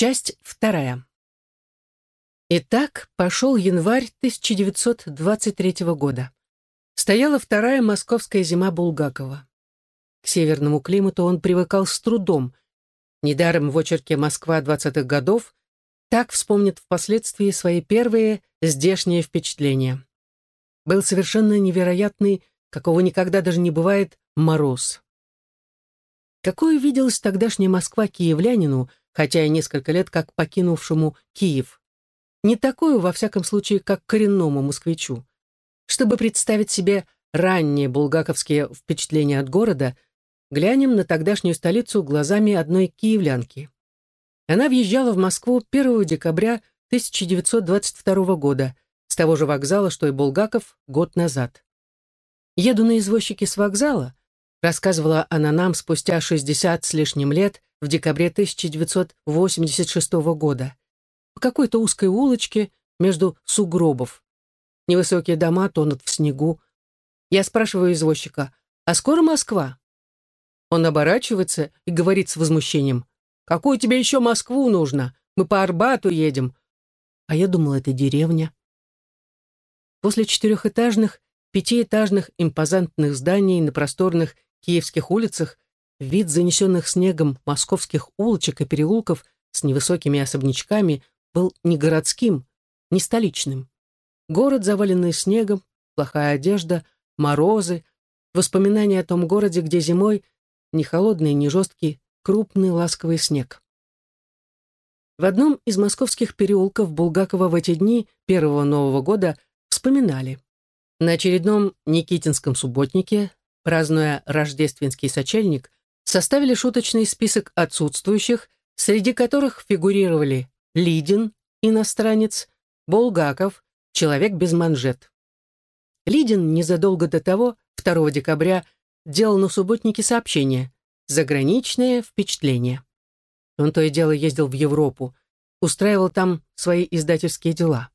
Часть вторая. Итак, пошел январь 1923 года. Стояла вторая московская зима Булгакова. К северному климату он привыкал с трудом. Недаром в очерке «Москва 20-х годов» так вспомнит впоследствии свои первые здешние впечатления. Был совершенно невероятный, какого никогда даже не бывает, мороз. Какой виделась тогдашняя Москва киевлянину, хотя и несколько лет как покинувшему Киев? Не такую, во всяком случае, как коренному москвичу. Чтобы представить себе ранние булгаковские впечатления от города, глянем на тогдашнюю столицу глазами одной киевлянки. Она въезжала в Москву 1 декабря 1922 года, с того же вокзала, что и Булгаков год назад. «Еду на извозчике с вокзала», рассказывала она нам спустя 60 с лишним лет в декабре 1986 года. По какой-то узкой улочке между сугробов. Невысокие дома тонут в снегу. Я спрашиваю извозчика, «А скоро Москва?» Он оборачивается и говорит с возмущением, «Какую тебе еще Москву нужно? Мы по Арбату едем». А я думала, это деревня. После четырехэтажных, пятиэтажных импозантных зданий на просторных киевских улицах вид занесенных снегом московских улочек и переулков с невысокими особнячками был не городским, не столичным. Город, заваленный снегом, плохая одежда, морозы, воспоминания о том городе, где зимой не холодный, не жесткий, крупный ласковый снег. В одном из московских переулков Булгакова в эти дни первого Нового года вспоминали. На очередном Никитинском субботнике празднуя рождественский сочельник, составили шуточный список отсутствующих, среди которых фигурировали Лидин, иностранец, Булгаков, человек без манжет. Лидин незадолго до того, 2 декабря, делал на субботнике сообщение «Заграничное впечатление». Он то и дело ездил в Европу, устраивал там свои издательские дела.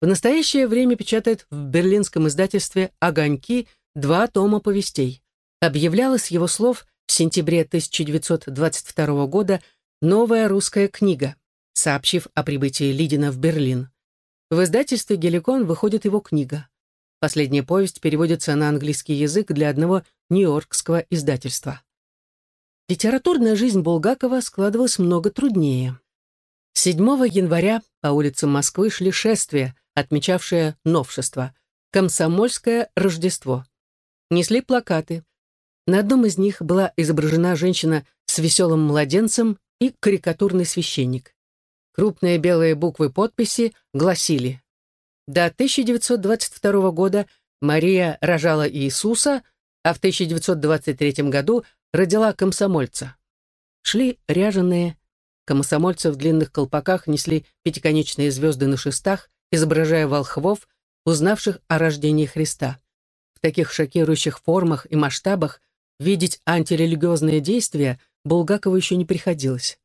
В настоящее время печатает в берлинском издательстве «Огоньки» два тома повестей. Объявлялась его слов в сентябре 1922 года новая русская книга, сообщив о прибытии Лидина в Берлин. В издательстве «Геликон» выходит его книга. Последняя повесть переводится на английский язык для одного нью-йоркского издательства. Литературная жизнь Булгакова складывалась много труднее. 7 января по улицам Москвы шли шествия, отмечавшие новшество – Комсомольское Рождество несли плакаты. На одном из них была изображена женщина с веселым младенцем и карикатурный священник. Крупные белые буквы подписи гласили «До 1922 года Мария рожала Иисуса, а в 1923 году родила комсомольца». Шли ряженые, комсомольцы в длинных колпаках несли пятиконечные звезды на шестах, изображая волхвов, узнавших о рождении Христа в таких шокирующих формах и масштабах видеть антирелигиозные действия Булгакову еще не приходилось.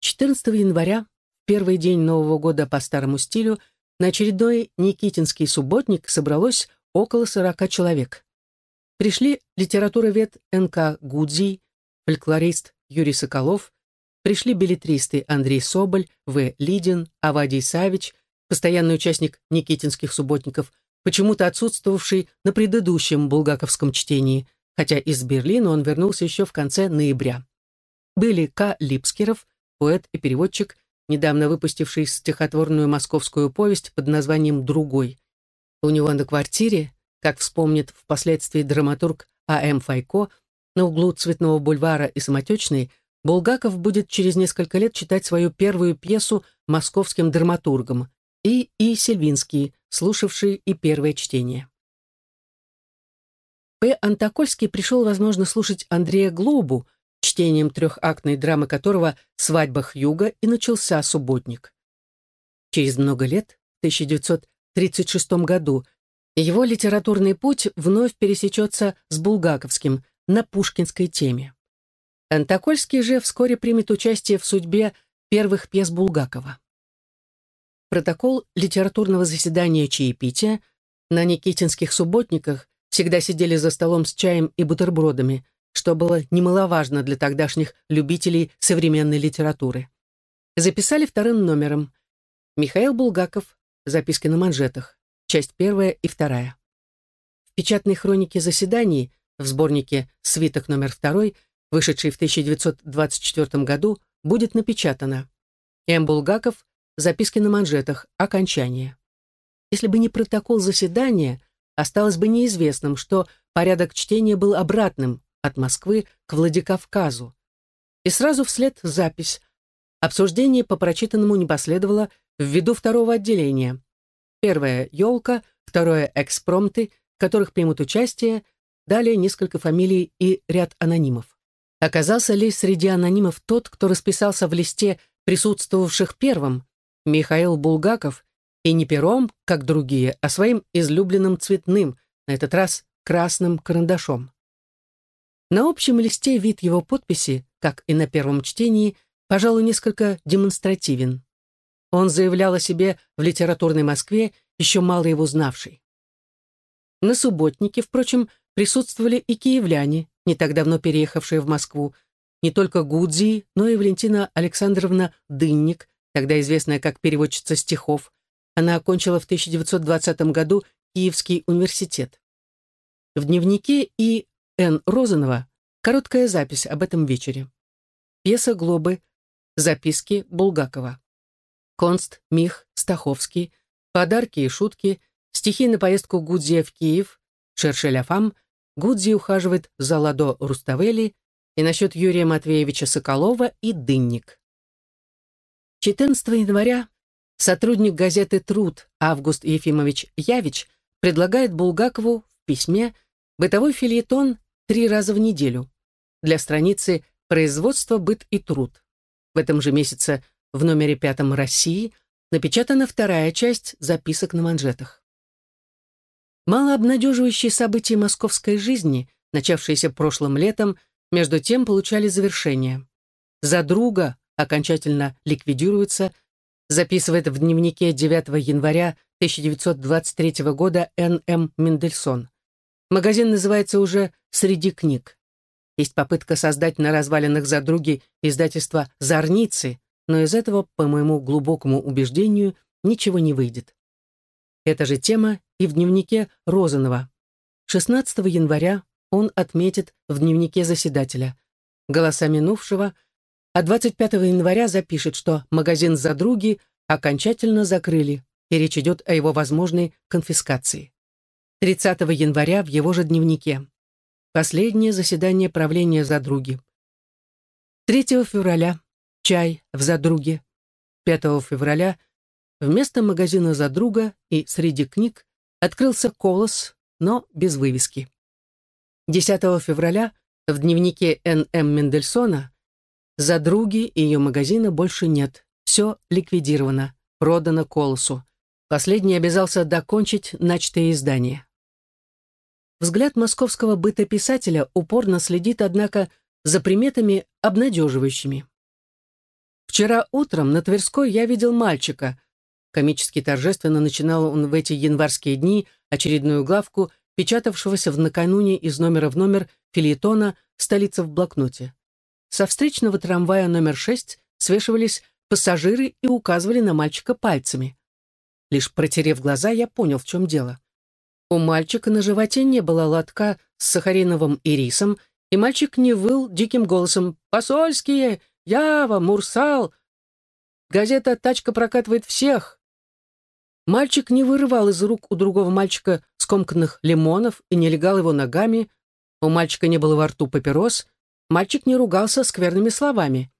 14 января, первый день Нового года по старому стилю, на очередной Никитинский субботник собралось около 40 человек. Пришли литературовед Н.К. Гудзий, фольклорист Юрий Соколов, пришли билетристы Андрей Соболь, В. Лидин, Авадий Савич, постоянный участник Никитинских субботников почему-то отсутствовавший на предыдущем булгаковском чтении, хотя из Берлина он вернулся еще в конце ноября. Были К. Липскеров, поэт и переводчик, недавно выпустивший стихотворную московскую повесть под названием «Другой». У него на квартире, как вспомнит впоследствии драматург А.М. Файко, на углу Цветного бульвара и Самотечной, Булгаков будет через несколько лет читать свою первую пьесу московским драматургом и И. Сельвинский, слушавший и первое чтение. П. Антокольский пришел, возможно, слушать Андрея Глобу, чтением трехактной драмы которого «Свадьба Хьюга» и начался «Субботник». Через много лет, в 1936 году, его литературный путь вновь пересечется с булгаковским на пушкинской теме. Антокольский же вскоре примет участие в судьбе первых пьес Булгакова. Протокол литературного заседания чаепития на Никитинских субботниках всегда сидели за столом с чаем и бутербродами, что было немаловажно для тогдашних любителей современной литературы. Записали вторым номером. Михаил Булгаков. Записки на манжетах. Часть первая и вторая. В печатной хронике заседаний в сборнике «Свиток номер второй», вышедший в 1924 году, будет напечатано М. Булгаков. Записки на манжетах. Окончание. Если бы не протокол заседания, осталось бы неизвестным, что порядок чтения был обратным от Москвы к Владикавказу. И сразу вслед запись. Обсуждение по прочитанному не последовало ввиду второго отделения. Первое — «Елка», второе — «Экспромты», в которых примут участие, далее несколько фамилий и ряд анонимов. Оказался ли среди анонимов тот, кто расписался в листе присутствовавших первым, Михаил Булгаков, и не пером, как другие, а своим излюбленным цветным, на этот раз красным карандашом. На общем листе вид его подписи, как и на первом чтении, пожалуй, несколько демонстративен. Он заявлял о себе в литературной Москве, еще мало его знавшей. На субботнике, впрочем, присутствовали и киевляне, не так давно переехавшие в Москву, не только Гудзи, но и Валентина Александровна Дынник, тогда известная как переводчица стихов. Она окончила в 1920 году Киевский университет. В дневнике И. Н. Розанова короткая запись об этом вечере. Пьеса «Глобы», записки Булгакова. Конст, Мих, Стаховский, подарки и шутки, стихи на поездку Гудзия в Киев, Шершеля Фам, Гудзи ухаживает за Ладо Руставели и насчет Юрия Матвеевича Соколова и Дынник. 14 января сотрудник газеты «Труд» Август Ефимович Явич предлагает Булгакову в письме бытовой фильетон три раза в неделю для страницы «Производство, быт и труд». В этом же месяце в номере пятом «России» напечатана вторая часть записок на манжетах. Малообнадеживающие события московской жизни, начавшиеся прошлым летом, между тем получали завершение. «За друга» окончательно ликвидируется, записывает в дневнике 9 января 1923 года Н.М. Мендельсон. Магазин называется уже «Среди книг». Есть попытка создать на развалинах задруги издательство «Зорницы», но из этого, по моему глубокому убеждению, ничего не выйдет. Эта же тема и в дневнике Розанова. 16 января он отметит в дневнике заседателя «Голоса минувшего», а 25 января запишет, что магазин «Задруги» окончательно закрыли, и речь идет о его возможной конфискации. 30 января в его же дневнике. Последнее заседание правления Задруги. 3 февраля. Чай в Задруге. 5 февраля. Вместо магазина Задруга и среди книг открылся колос, но без вывески. 10 февраля в дневнике Н.М. Мендельсона Задруги и ее магазина больше нет. Все ликвидировано, продано колосу. Последний обязался докончить начатое издание. Взгляд московского бытописателя упорно следит, однако, за приметами обнадеживающими. Вчера утром на Тверской я видел мальчика. Комически торжественно начинал он в эти январские дни очередную главку, печатавшегося в накануне из номера в номер филетона «Столица в блокноте». Со встречного трамвая номер 6 свешивались пассажиры и указывали на мальчика пальцами. Лишь протерев глаза, я понял, в чем дело. У мальчика на животе не было лотка с сахариновым и рисом, и мальчик не выл диким голосом «Посольские! Ява! Мурсал!» Газета «Тачка прокатывает всех!» Мальчик не вырывал из рук у другого мальчика скомканных лимонов и не легал его ногами, у мальчика не было во рту папирос, мальчик не ругался скверными словами.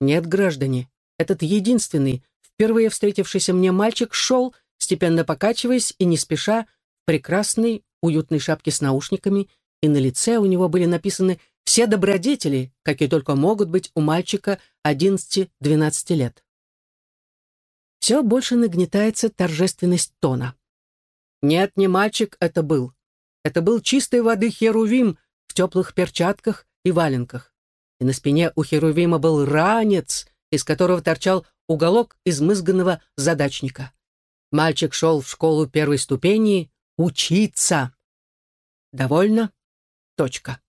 Нет, граждане, этот единственный, впервые встретившийся мне мальчик шел, степенно покачиваясь и не спеша, прекрасной, уютной шапке с наушниками, и на лице у него были написаны все добродетели, какие только могут быть у мальчика 11-12 лет. Все больше нагнетается торжественность тона. Нет, не мальчик это был. Это был чистой воды Херувим в теплых перчатках и валенках. И на спине у Херувима был ранец, из которого торчал уголок измызганного задачника. Мальчик шел в школу первой ступени учиться. Довольно? Точка.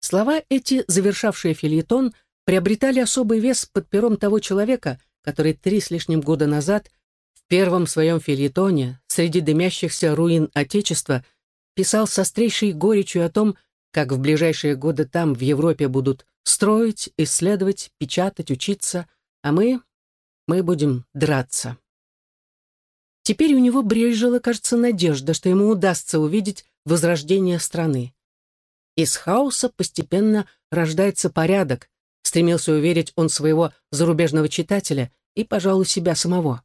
Слова эти, завершавшие фильетон, приобретали особый вес под пером того человека, который три с лишним года назад в первом своем фильетоне среди дымящихся руин Отечества писал с острейшей горечью о том, как в ближайшие годы там, в Европе, будут строить, исследовать, печатать, учиться, а мы, мы будем драться. Теперь у него брежила, кажется, надежда, что ему удастся увидеть возрождение страны. Из хаоса постепенно рождается порядок, стремился уверить он своего зарубежного читателя и, пожалуй, себя самого.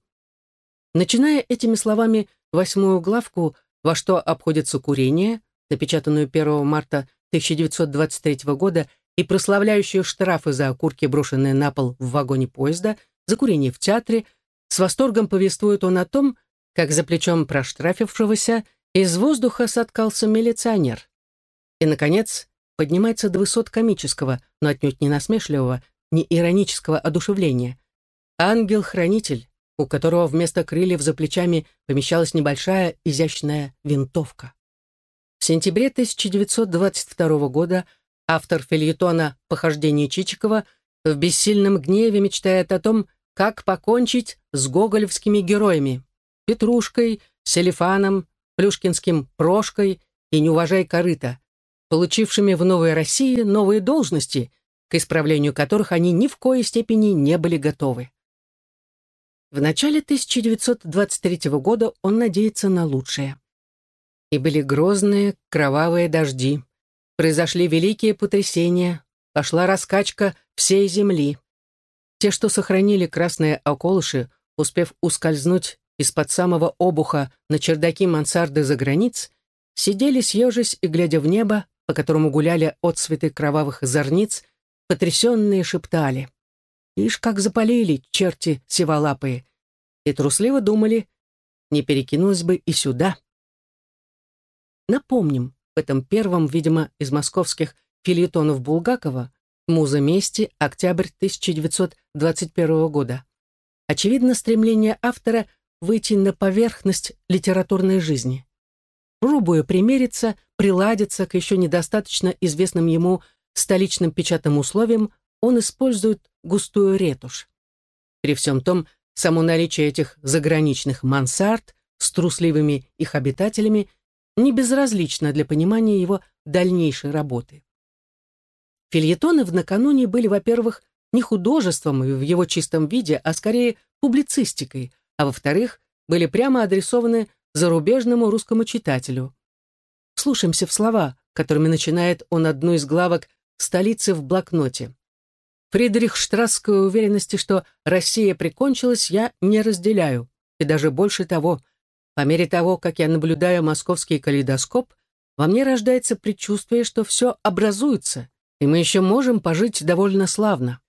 Начиная этими словами восьмую главку «Во что обходится курение», напечатанную 1 марта 1923 года и прославляющую штрафы за окурки, брошенные на пол в вагоне поезда, за курение в театре, с восторгом повествует он о том, как за плечом проштрафившегося из воздуха соткался милиционер. И, наконец, поднимается до высот комического, но отнюдь не насмешливого, не иронического одушевления. Ангел-хранитель, у которого вместо крыльев за плечами помещалась небольшая изящная винтовка. Сентябре 1922 года автор фельетона «Похождение Чичикова» в бессильном гневе мечтает о том, как покончить с гоголевскими героями Петрушкой, Селифаном, Плюшкинским Прошкой и «Неуважай корыта», получившими в Новой России новые должности, к исправлению которых они ни в коей степени не были готовы. В начале 1923 года он надеется на лучшее. И были грозные, кровавые дожди. Произошли великие потрясения, пошла раскачка всей земли. Те, что сохранили красные околыши, успев ускользнуть из-под самого обуха на чердаки мансарды за границ, сидели съежись и, глядя в небо, по которому гуляли отцветы кровавых зорниц, потрясенные шептали. Ишь, как запалили черти сиволапые. И трусливо думали, не перекинулось бы и сюда. Напомним, в этом первом, видимо, из московских филетонов Булгакова «Муза мести», октябрь 1921 года. Очевидно, стремление автора выйти на поверхность литературной жизни. Пробуя примериться, приладиться к еще недостаточно известным ему столичным печатным условиям, он использует густую ретушь. При всем том, само наличие этих заграничных мансард с трусливыми их обитателями не безразлично для понимания его дальнейшей работы. Фильетоны в накануне были, во-первых, не художеством в его чистом виде, а скорее публицистикой, а во-вторых, были прямо адресованы зарубежному русскому читателю. Слушаемся в слова, которыми начинает он одну из главок «Столицы в блокноте». Фридрих Штрасской уверенности, что Россия прикончилась, я не разделяю. И даже больше того, по мере того, как я наблюдаю московский калейдоскоп, во мне рождается предчувствие, что все образуется, и мы еще можем пожить довольно славно.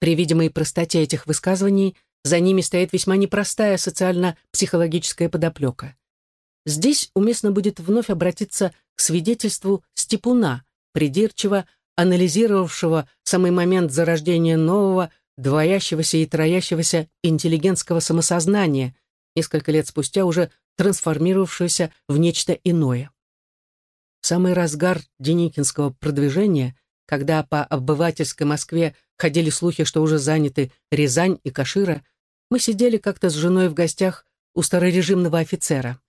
При видимой простоте этих высказываний за ними стоит весьма непростая социально-психологическая подоплека. Здесь уместно будет вновь обратиться к свидетельству Степуна, придирчиво анализировавшего самый момент зарождения нового, двоящегося и троящегося интеллигентского самосознания, несколько лет спустя уже трансформировавшегося в нечто иное. В самый разгар Деникинского продвижения, когда по обывательской Москве ходили слухи, что уже заняты Рязань и Кашира, мы сидели как-то с женой в гостях у старорежимного офицера.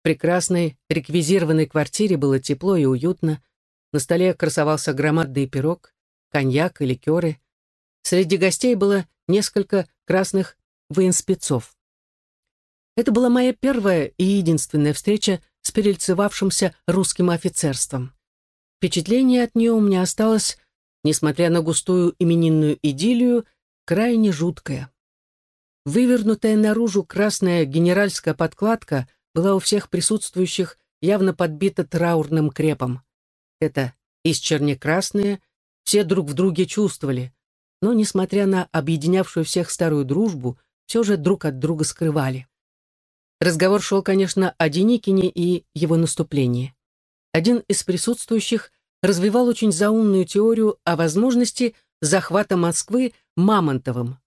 В прекрасной реквизированной квартире было тепло и уютно. На столе красовался громадный пирог, коньяк и ликеры. Среди гостей было несколько красных военспецов. Это была моя первая и единственная встреча с перельцевавшимся русским офицерством. Впечатление от нее у меня осталось, несмотря на густую именинную идиллию, крайне жуткое. Вывернутая наружу красная генеральская подкладка — была у всех присутствующих явно подбита траурным крепом. Это исчерне-красные все друг в друге чувствовали, но, несмотря на объединявшую всех старую дружбу, все же друг от друга скрывали. Разговор шел, конечно, о Деникине и его наступлении. Один из присутствующих развивал очень заумную теорию о возможности захвата Москвы Мамонтовым.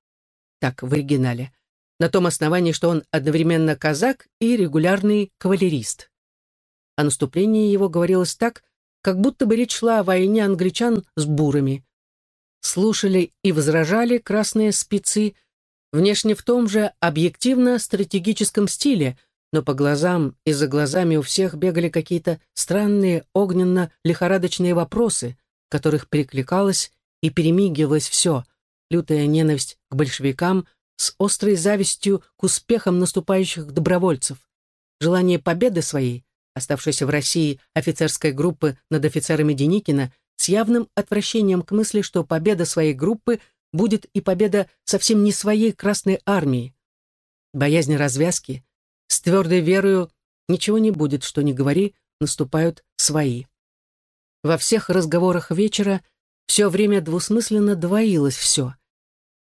Так в оригинале на том основании, что он одновременно казак и регулярный кавалерист. О наступлении его говорилось так, как будто бы речь шла о войне англичан с бурами. Слушали и возражали красные спецы, внешне в том же объективно-стратегическом стиле, но по глазам и за глазами у всех бегали какие-то странные огненно-лихорадочные вопросы, в которых перекликалось и перемигивалось все, лютая ненависть к большевикам с острой завистью к успехам наступающих добровольцев, желание победы своей, оставшейся в России офицерской группы над офицерами Деникина, с явным отвращением к мысли, что победа своей группы будет и победа совсем не своей Красной Армии. Боязнь развязки, с твердой верою ничего не будет, что не говори, наступают свои. Во всех разговорах вечера все время двусмысленно двоилось все.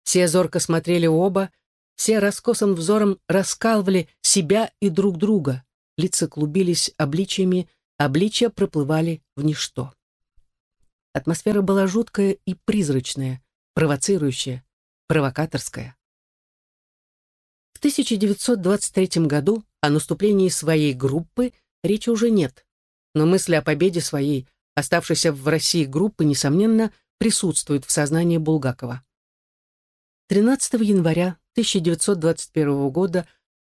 Все зорко смотрели оба, все раскосым взором раскалывали себя и друг друга. Лица клубились обличиями, обличия проплывали в ничто. Атмосфера была жуткая и призрачная, провоцирующая, провокаторская. 1923 году о наступлении своей группы речи уже нет, но мысли о победе своей, оставшейся в России группы, несомненно, присутствуют в сознании Булгакова. 13 января 1921 года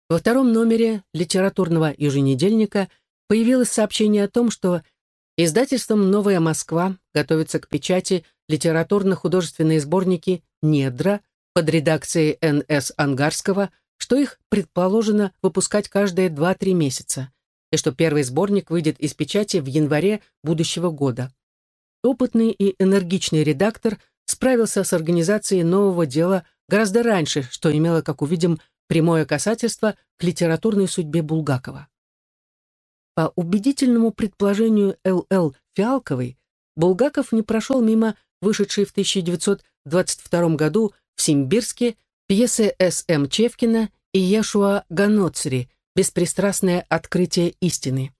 во втором номере литературного еженедельника появилось сообщение о том, что издательством «Новая Москва» готовится к печати литературно-художественные сборники «Недра» под редакцией Н.С. Ангарского – что их предположено выпускать каждые 2-3 месяца, и что первый сборник выйдет из печати в январе будущего года. Опытный и энергичный редактор справился с организацией нового дела гораздо раньше, что имело, как увидим, прямое касательство к литературной судьбе Булгакова. По убедительному предположению Л.Л. Фиалковой, Булгаков не прошел мимо вышедшей в 1922 году в Симбирске Пьесы С.М. Чевкина и Ешуа Ганоцри «Беспристрастное открытие истины».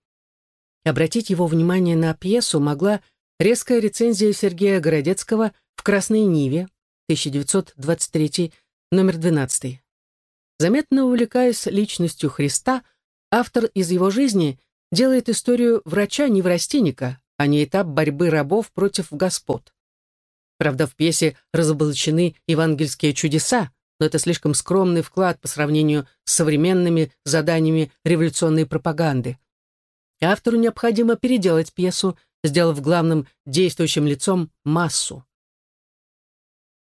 Обратить его внимание на пьесу могла резкая рецензия Сергея Городецкого в «Красной Ниве» 1923, номер 12. Заметно увлекаясь личностью Христа, автор из его жизни делает историю врача-неврастенника, а не этап борьбы рабов против господ. Правда, в пьесе разоблачены евангельские чудеса, но это слишком скромный вклад по сравнению с современными заданиями революционной пропаганды. И автору необходимо переделать пьесу, сделав главным действующим лицом массу.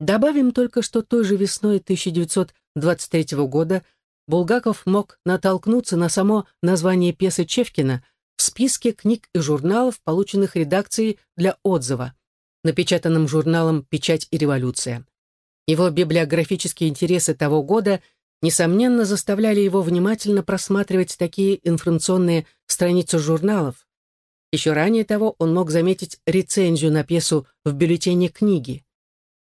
Добавим только, что той же весной 1923 года Булгаков мог натолкнуться на само название пьесы Чевкина в списке книг и журналов, полученных редакцией для отзыва, напечатанным журналом «Печать и революция». Его библиографические интересы того года, несомненно, заставляли его внимательно просматривать такие информационные страницы журналов. Еще ранее того он мог заметить рецензию на пьесу в бюллетене книги.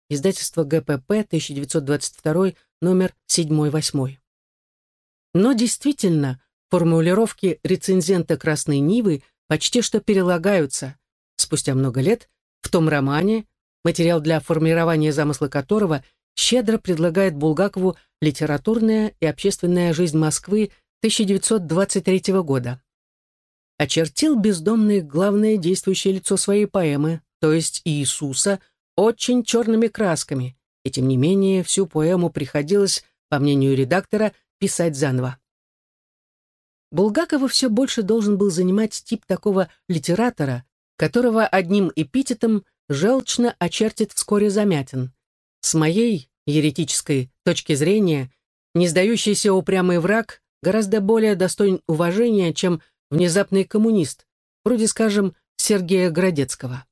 Издательство ГПП, 1922, номер 7-8. Но действительно, формулировки рецензента «Красной Нивы» почти что перелагаются. Спустя много лет в том романе, материал для формирования замысла которого – щедро предлагает Булгакову «Литературная и общественная жизнь Москвы» 1923 года. Очертил бездомный главное действующее лицо своей поэмы, то есть Иисуса, очень черными красками, и тем не менее всю поэму приходилось, по мнению редактора, писать заново. Булгакова все больше должен был занимать тип такого литератора, которого одним эпитетом желчно очертит вскоре Замятин. С моей еретической точки зрения, не сдающийся упрямый враг гораздо более достоин уважения, чем внезапный коммунист, вроде, скажем, Сергея Градецкого.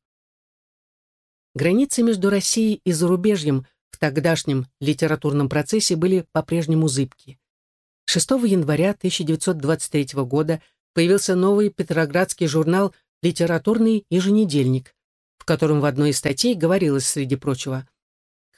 Границы между Россией и зарубежьем в тогдашнем литературном процессе были по-прежнему зыбки. 6 января 1923 года появился новый петроградский журнал «Литературный еженедельник», в котором в одной из статей говорилось, среди прочего,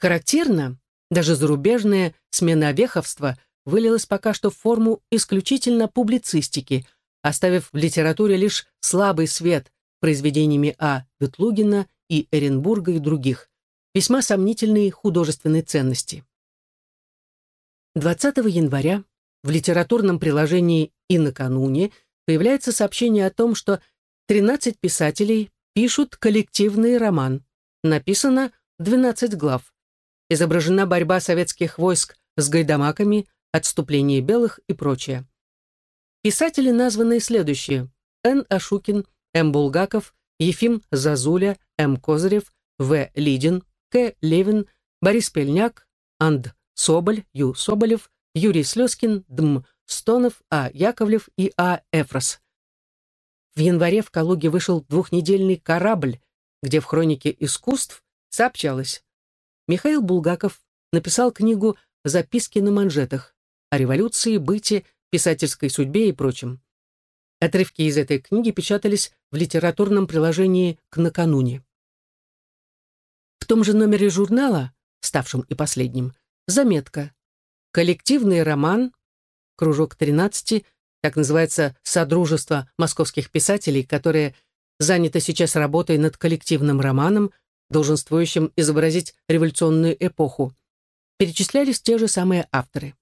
Характерно, даже зарубежное сменовеховство вылилось пока что в форму исключительно публицистики, оставив в литературе лишь слабый свет произведениями А. Ветлугина и Эренбурга и других, весьма сомнительной художественной ценности. 20 января в литературном приложении «И накануне» появляется сообщение о том, что 13 писателей пишут коллективный роман. Написано 12 глав. Изображена борьба советских войск с гайдамаками, отступление белых и прочее. Писатели названы следующие. Н. Ашукин, М. Булгаков, Ефим Зазуля, М. Козырев, В. Лидин, К. Левин, Борис Пельняк, Анд Соболь, Ю. Соболев, Юрий Слезкин, Дм. Стонов, А. Яковлев и А. Эфрос. В январе в Калуге вышел двухнедельный «Корабль», где в хронике искусств сообщалось. Михаил Булгаков написал книгу «Записки на манжетах» о революции, быте, писательской судьбе и прочем. Отрывки из этой книги печатались в литературном приложении к накануне. В том же номере журнала, ставшем и последним, заметка «Коллективный роман кружок 13, так называется Содружество московских писателей, которое занято сейчас работой над коллективным романом, долженствующим изобразить революционную эпоху. Перечислялись те же самые авторы.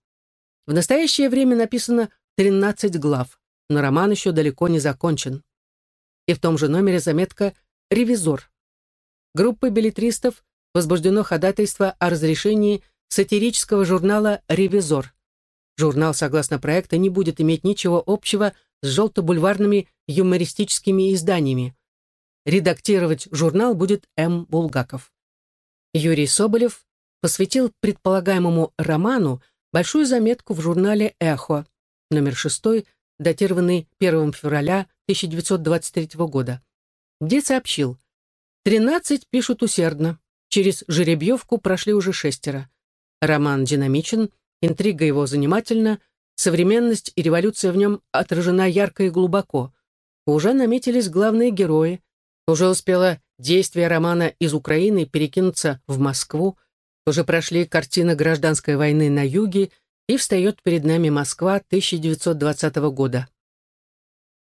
В настоящее время написано 13 глав, но роман еще далеко не закончен. И в том же номере заметка «Ревизор». Группой билетристов возбуждено ходатайство о разрешении сатирического журнала «Ревизор». Журнал, согласно проекта, не будет иметь ничего общего с желто-бульварными юмористическими изданиями. Редактировать журнал будет М. Булгаков. Юрий Соболев посвятил предполагаемому роману большую заметку в журнале «Эхо», номер 6, датированный 1 февраля 1923 года, где сообщил «13 пишут усердно, через жеребьевку прошли уже шестеро. Роман динамичен, Интрига его занимательна, современность и революция в нем отражена ярко и глубоко. Уже наметились главные герои, уже успело действие романа из Украины перекинуться в Москву, уже прошли картины гражданской войны на юге, и встает перед нами Москва 1920 года.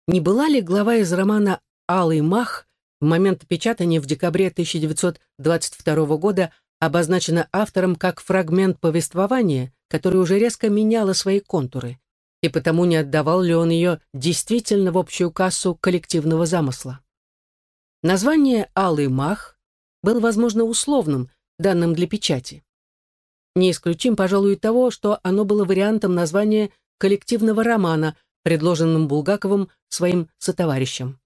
Не была ли глава из романа «Алый мах» в момент печатания в декабре 1922 года обозначена автором как фрагмент повествования, которое уже резко меняло свои контуры, и потому не отдавал ли он ее действительно в общую кассу коллективного замысла. Название «Алый мах» был, возможно, условным, данным для печати. Не исключим, пожалуй, того, что оно было вариантом названия коллективного романа, предложенным Булгаковым своим сотоварищем.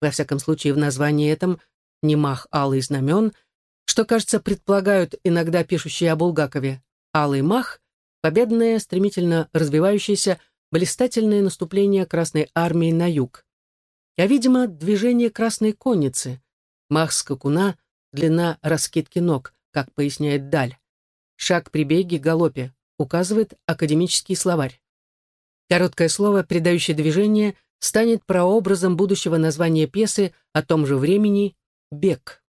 Во всяком случае, в названии этом не мах алый знамен, что, кажется, предполагают иногда пишущие о Булгакове. Алый мах — победное, стремительно развивающееся, блистательное наступление Красной Армии на юг. А, видимо, движение Красной Конницы. Мах скакуна, длина раскидки ног, как поясняет Даль. Шаг при беге, галопе, указывает академический словарь. Короткое слово, придающее движение, станет прообразом будущего названия пьесы о том же времени «Бег».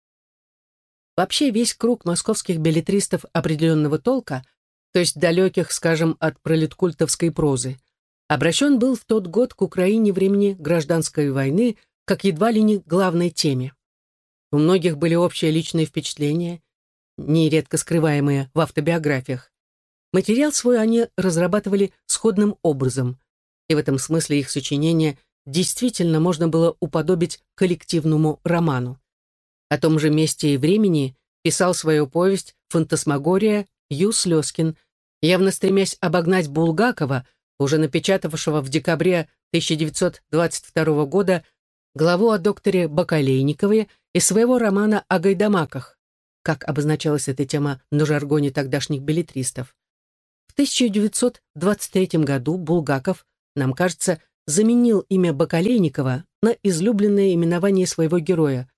Вообще весь круг московских билетристов определенного толка, то есть далеких, скажем, от пролеткультовской прозы, обращен был в тот год к Украине времени гражданской войны как едва ли не главной теме. У многих были общие личные впечатления, нередко скрываемые в автобиографиях. Материал свой они разрабатывали сходным образом, и в этом смысле их сочинение действительно можно было уподобить коллективному роману. О том же месте и времени писал свою повесть «Фантасмагория» Ю. Слезкин, явно стремясь обогнать Булгакова, уже напечатавшего в декабре 1922 года главу о докторе Бакалейникове и своего романа о гайдамаках, как обозначалась эта тема на жаргоне тогдашних билетристов. В 1923 году Булгаков, нам кажется, заменил имя Бакалейникова на излюбленное именование своего героя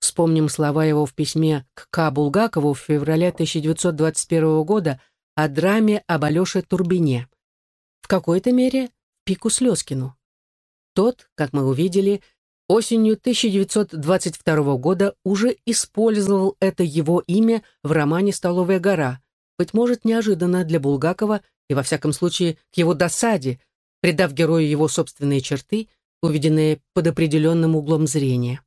Вспомним слова его в письме к К. Булгакову в феврале 1921 года о драме об Алёше Турбине. В какой-то мере пику Слезкину. Тот, как мы увидели, осенью 1922 года уже использовал это его имя в романе «Столовая гора», быть может, неожиданно для Булгакова и, во всяком случае, к его досаде, придав герою его собственные черты, увиденные под определенным углом зрения.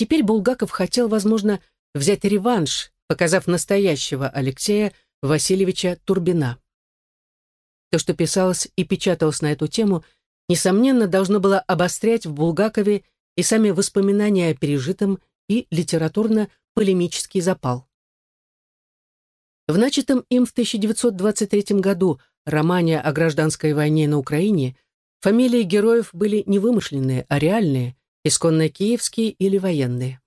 Теперь Булгаков хотел, возможно, взять реванш, показав настоящего Алексея Васильевича Турбина. То, что писалось и печаталось на эту тему, несомненно, должно было обострять в Булгакове и сами воспоминания о пережитом и литературно-полемический запал. В начатом им в 1923 году романе о гражданской войне на Украине фамилии героев были не вымышленные, а реальные, исконно киевские или военные.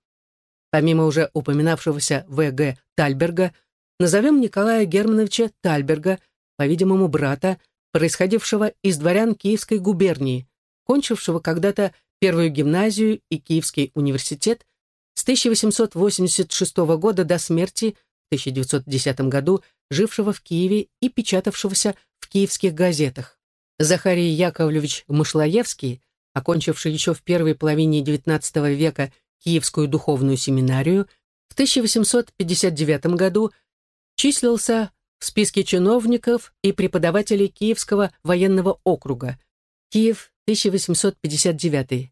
Помимо уже упоминавшегося В.Г. Тальберга, назовем Николая Германовича Тальберга, по-видимому, брата, происходившего из дворян Киевской губернии, кончившего когда-то первую гимназию и Киевский университет с 1886 года до смерти в 1910 году, жившего в Киеве и печатавшегося в киевских газетах. Захарий Яковлевич Мышлоевский, окончивший еще в первой половине XIX века Киевскую духовную семинарию, в 1859 году числился в списке чиновников и преподавателей Киевского военного округа, Киев, 1859.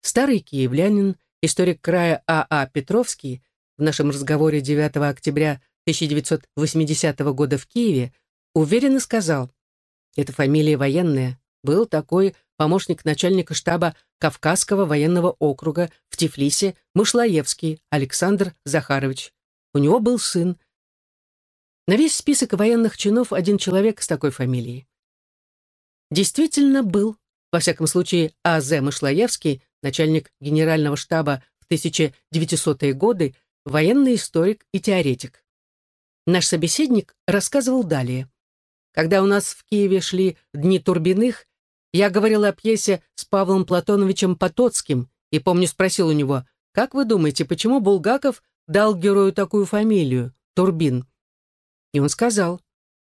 Старый киевлянин, историк края А.А. А Петровский, в нашем разговоре 9 октября 1980 года в Киеве, уверенно сказал, «Эта фамилия военная, был такой помощник начальника штаба Кавказского военного округа в Тифлисе Мышлаевский Александр Захарович. У него был сын. На весь список военных чинов один человек с такой фамилией. Действительно был, во всяком случае, А.З. Мышлаевский, начальник генерального штаба в 1900-е годы, военный историк и теоретик. Наш собеседник рассказывал далее. Когда у нас в Киеве шли Дни Турбиных, я говорил о пьесе с Павлом Платоновичем Потоцким и, помню, спросил у него, «Как вы думаете, почему Булгаков дал герою такую фамилию, Турбин?» И он сказал,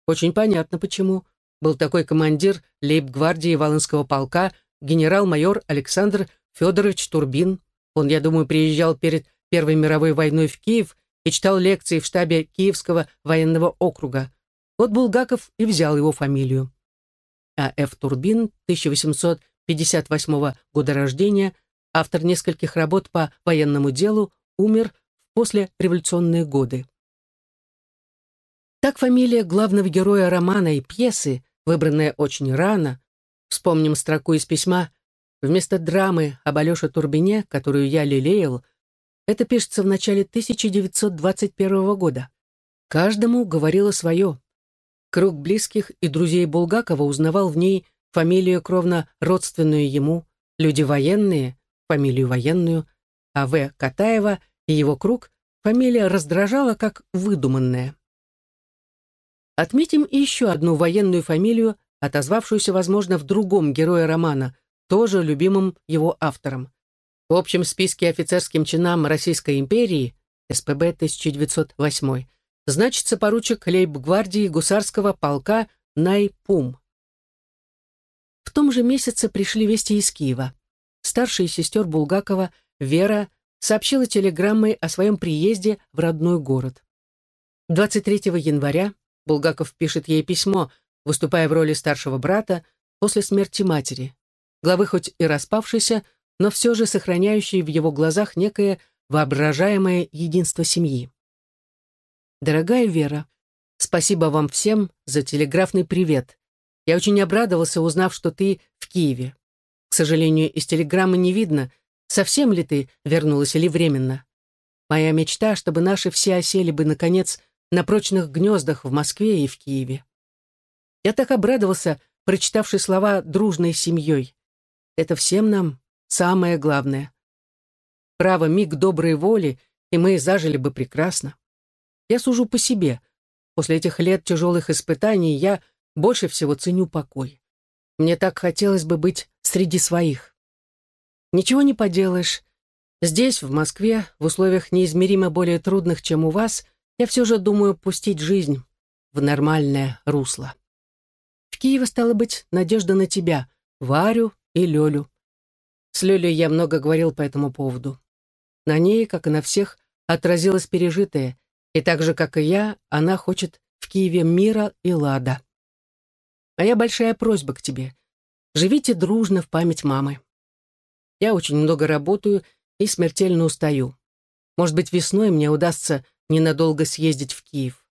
«Очень понятно, почему. Был такой командир лейб-гвардии Волынского полка, генерал-майор Александр Федорович Турбин. Он, я думаю, приезжал перед Первой мировой войной в Киев и читал лекции в штабе Киевского военного округа. Вот Булгаков и взял его фамилию. А. Ф. Турбин, 1858 года рождения, автор нескольких работ по военному делу, умер в послереволюционные годы. Так фамилия главного героя романа и пьесы, выбранная очень рано, вспомним строку из письма, вместо драмы об Алёше Турбине, которую я лелеял, это пишется в начале 1921 года. Каждому говорило свое. Круг близких и друзей Булгакова узнавал в ней фамилию кровно родственную ему, люди военные, фамилию военную, а В. Катаева и его круг фамилия раздражала как выдуманная. Отметим еще одну военную фамилию, отозвавшуюся, возможно, в другом герое романа, тоже любимым его автором. В общем списке офицерским чинам Российской империи, СПБ 1908, значится поручик лейб-гвардии гусарского полка Найпум. В том же месяце пришли вести из Киева. Старшая сестер Булгакова, Вера, сообщила телеграммой о своем приезде в родной город. 23 января Булгаков пишет ей письмо, выступая в роли старшего брата после смерти матери. Главы хоть и распавшейся, но все же сохраняющей в его глазах некое воображаемое единство семьи. Дорогая Вера, спасибо вам всем за телеграфный привет. Я очень обрадовался, узнав, что ты в Киеве. К сожалению, из телеграммы не видно, совсем ли ты вернулась или временно. Моя мечта, чтобы наши все осели бы, наконец, на прочных гнездах в Москве и в Киеве. Я так обрадовался, прочитавший слова «дружной семьей». Это всем нам самое главное. Право, миг доброй воли, и мы зажили бы прекрасно. Я сужу по себе. После этих лет тяжелых испытаний я больше всего ценю покой. Мне так хотелось бы быть среди своих. Ничего не поделаешь. Здесь, в Москве, в условиях неизмеримо более трудных, чем у вас, я все же думаю пустить жизнь в нормальное русло. В Киеве, стало быть, надежда на тебя, Варю и Лёлю. С Лёлей я много говорил по этому поводу. На ней, как и на всех, отразилось пережитое, и так же, как и я, она хочет в Киеве мира и лада. Моя большая просьба к тебе. Живите дружно в память мамы. Я очень много работаю и смертельно устаю. Может быть, весной мне удастся ненадолго съездить в Киев.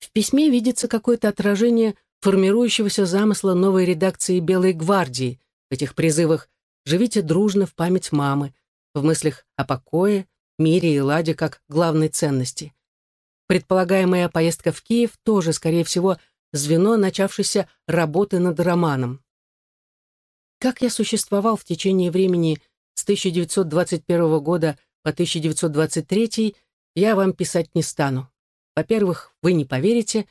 В письме видится какое-то отражение формирующегося замысла новой редакции «Белой гвардии» в этих призывах живите дружно в память мамы, в мыслях о покое, мире и ладе как главной ценности. Предполагаемая поездка в Киев тоже, скорее всего, звено начавшейся работы над романом. Как я существовал в течение времени с 1921 года по 1923, я вам писать не стану. Во-первых, вы не поверите,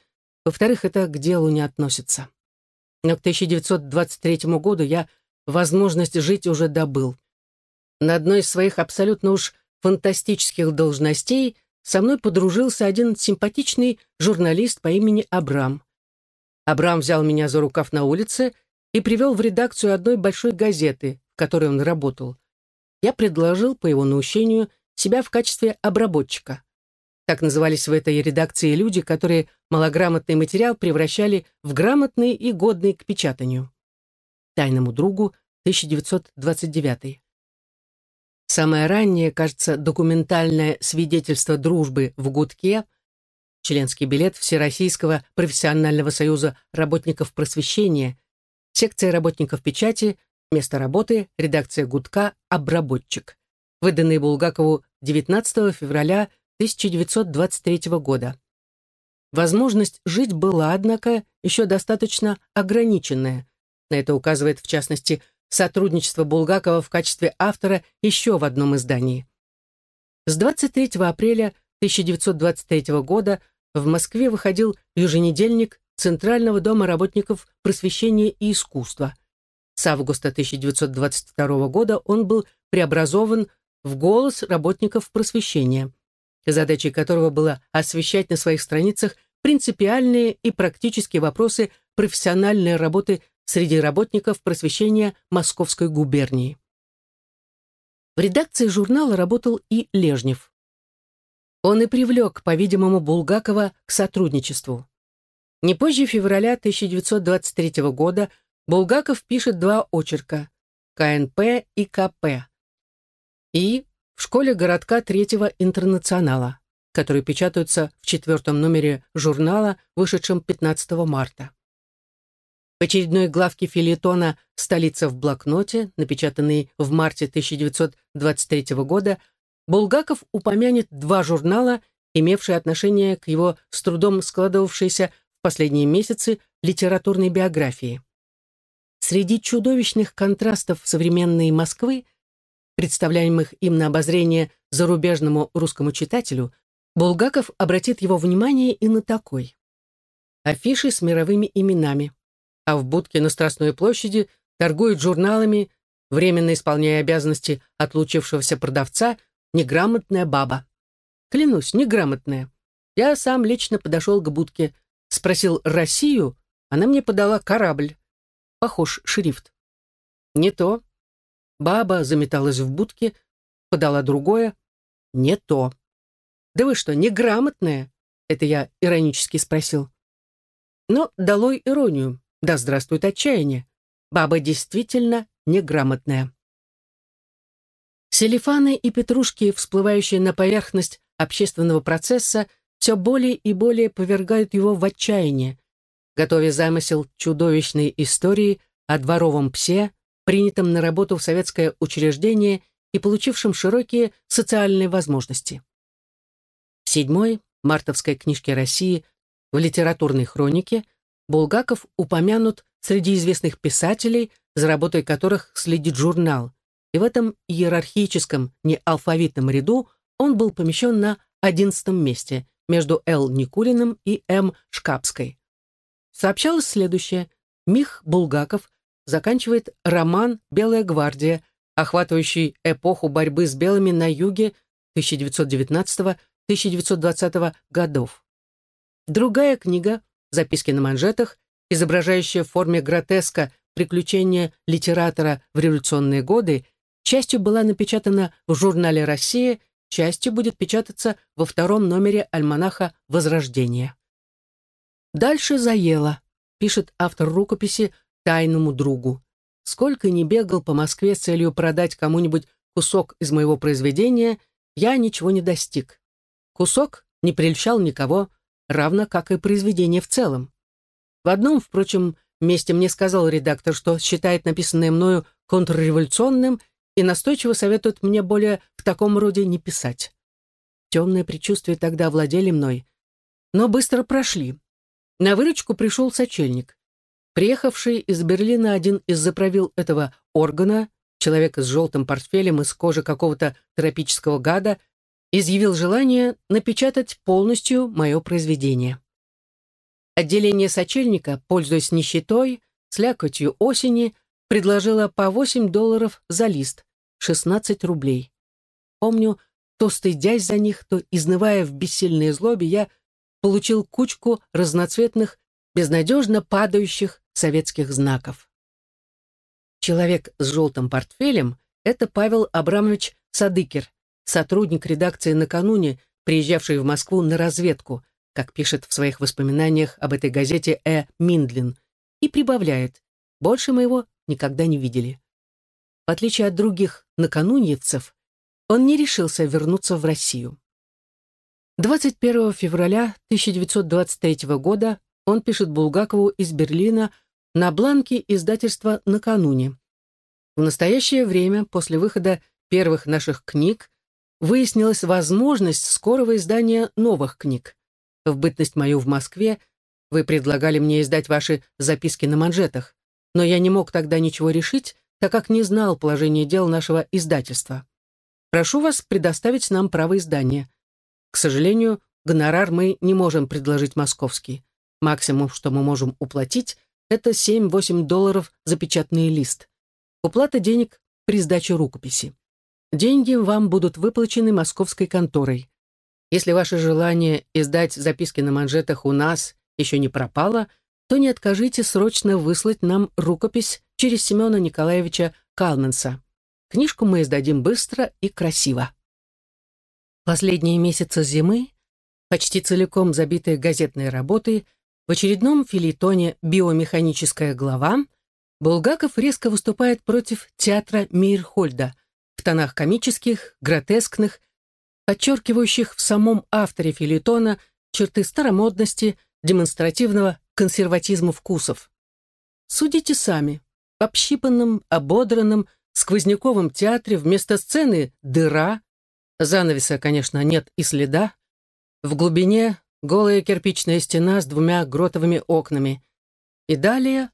во-вторых, это к делу не относится. Но к 1923 году я возможность жить уже добыл. На одной из своих абсолютно уж фантастических должностей со мной подружился один симпатичный журналист по имени Абрам. Абрам взял меня за рукав на улице и привел в редакцию одной большой газеты, в которой он работал. Я предложил, по его наущению, себя в качестве обработчика. Так назывались в этой редакции люди, которые малограмотный материал превращали в грамотный и годный к печатанию. Тайному другу 1929. Самое раннее, кажется, документальное свидетельство дружбы в гудке, членский билет Всероссийского профессионального союза работников просвещения, секция работников печати, место работы, редакция гудка, обработчик, выданный Булгакову 19 февраля 1923 года. Возможность жить была, однако, еще достаточно ограниченная. На это указывает, в частности, сотрудничество Булгакова в качестве автора еще в одном издании. С 23 апреля 1923 года в Москве выходил еженедельник Центрального дома работников просвещения и искусства. С августа 1922 года он был преобразован в «Голос работников просвещения», задачей которого было освещать на своих страницах принципиальные и практические вопросы профессиональной работы среди работников просвещения Московской губернии. В редакции журнала работал и Лежнев. Он и привлек, по-видимому, Булгакова к сотрудничеству. Не позже февраля 1923 года Булгаков пишет два очерка «КНП» и «КП» и в школе городка Третьего интернационала, которые печатаются в четвертом номере журнала, вышедшем 15 марта. В очередной главке филетона «Столица в блокноте», напечатанной в марте 1923 года, Булгаков упомянет два журнала, имевшие отношение к его с трудом складывавшейся в последние месяцы литературной биографии. Среди чудовищных контрастов современной Москвы, представляемых им на обозрение зарубежному русскому читателю, Булгаков обратит его внимание и на такой. Афиши с мировыми именами а в будке на Страстной площади торгует журналами, временно исполняя обязанности отлучившегося продавца, неграмотная баба. Клянусь, неграмотная. Я сам лично подошел к будке, спросил «Россию», она мне подала корабль. Похож шрифт. Не то. Баба заметалась в будке, подала другое. Не то. «Да вы что, неграмотная?» Это я иронически спросил. Но долой иронию. Да здравствует отчаяние. Баба действительно неграмотная. Селифаны и петрушки, всплывающие на поверхность общественного процесса, все более и более повергают его в отчаяние, готовя замысел чудовищной истории о дворовом псе, принятом на работу в советское учреждение и получившем широкие социальные возможности. В седьмой мартовской книжке России в литературной хронике Булгаков упомянут среди известных писателей, за работой которых следит журнал, и в этом иерархическом, не алфавитном ряду он был помещен на одиннадцатом месте между Л. Никулиным и М. Шкапской. Сообщалось следующее. Мих Булгаков заканчивает роман «Белая гвардия», охватывающий эпоху борьбы с белыми на юге 1919-1920 годов. Другая книга записки на манжетах, изображающая в форме гротеска приключения литератора в революционные годы, частью была напечатана в журнале «Россия», частью будет печататься во втором номере альманаха «Возрождение». Дальше заело, пишет автор рукописи тайному другу. Сколько ни бегал по Москве с целью продать кому-нибудь кусок из моего произведения, я ничего не достиг. Кусок не прельщал никого, равно как и произведение в целом. В одном, впрочем, месте мне сказал редактор, что считает написанное мною контрреволюционным и настойчиво советует мне более в таком роде не писать. Темные предчувствия тогда овладели мной, но быстро прошли. На выручку пришел сочельник. Приехавший из Берлина один из заправил этого органа, человек с желтым портфелем из кожи какого-то тропического гада, изъявил желание напечатать полностью мое произведение. Отделение сочельника, пользуясь нищетой, слякотью осени, предложило по 8 долларов за лист, 16 рублей. Помню, то стыдясь за них, то изнывая в бессильной злобе, я получил кучку разноцветных, безнадежно падающих советских знаков. Человек с желтым портфелем — это Павел Абрамович Садыкер, сотрудник редакции накануне, приезжавший в Москву на разведку, как пишет в своих воспоминаниях об этой газете Э. Миндлин, и прибавляет, больше мы его никогда не видели. В отличие от других накануньевцев, он не решился вернуться в Россию. 21 февраля 1923 года он пишет Булгакову из Берлина на бланке издательства «Накануне». В настоящее время, после выхода первых наших книг, выяснилась возможность скорого издания новых книг. В бытность мою в Москве вы предлагали мне издать ваши записки на манжетах, но я не мог тогда ничего решить, так как не знал положение дел нашего издательства. Прошу вас предоставить нам право издания. К сожалению, гонорар мы не можем предложить московский. Максимум, что мы можем уплатить, это 7-8 долларов за печатный лист. Уплата денег при сдаче рукописи. Деньги вам будут выплачены московской конторой. Если ваше желание издать записки на манжетах у нас еще не пропало, то не откажите срочно выслать нам рукопись через Семена Николаевича Калменса. Книжку мы издадим быстро и красиво. Последние месяцы зимы, почти целиком забитые газетной работой, в очередном филитоне «Биомеханическая глава» Булгаков резко выступает против театра Мейерхольда, в тонах комических, гротескных, подчеркивающих в самом авторе филитона черты старомодности, демонстративного консерватизма вкусов. Судите сами. В общипанном, ободранном, сквозняковом театре вместо сцены дыра, занавеса, конечно, нет и следа, в глубине голая кирпичная стена с двумя гротовыми окнами. И далее,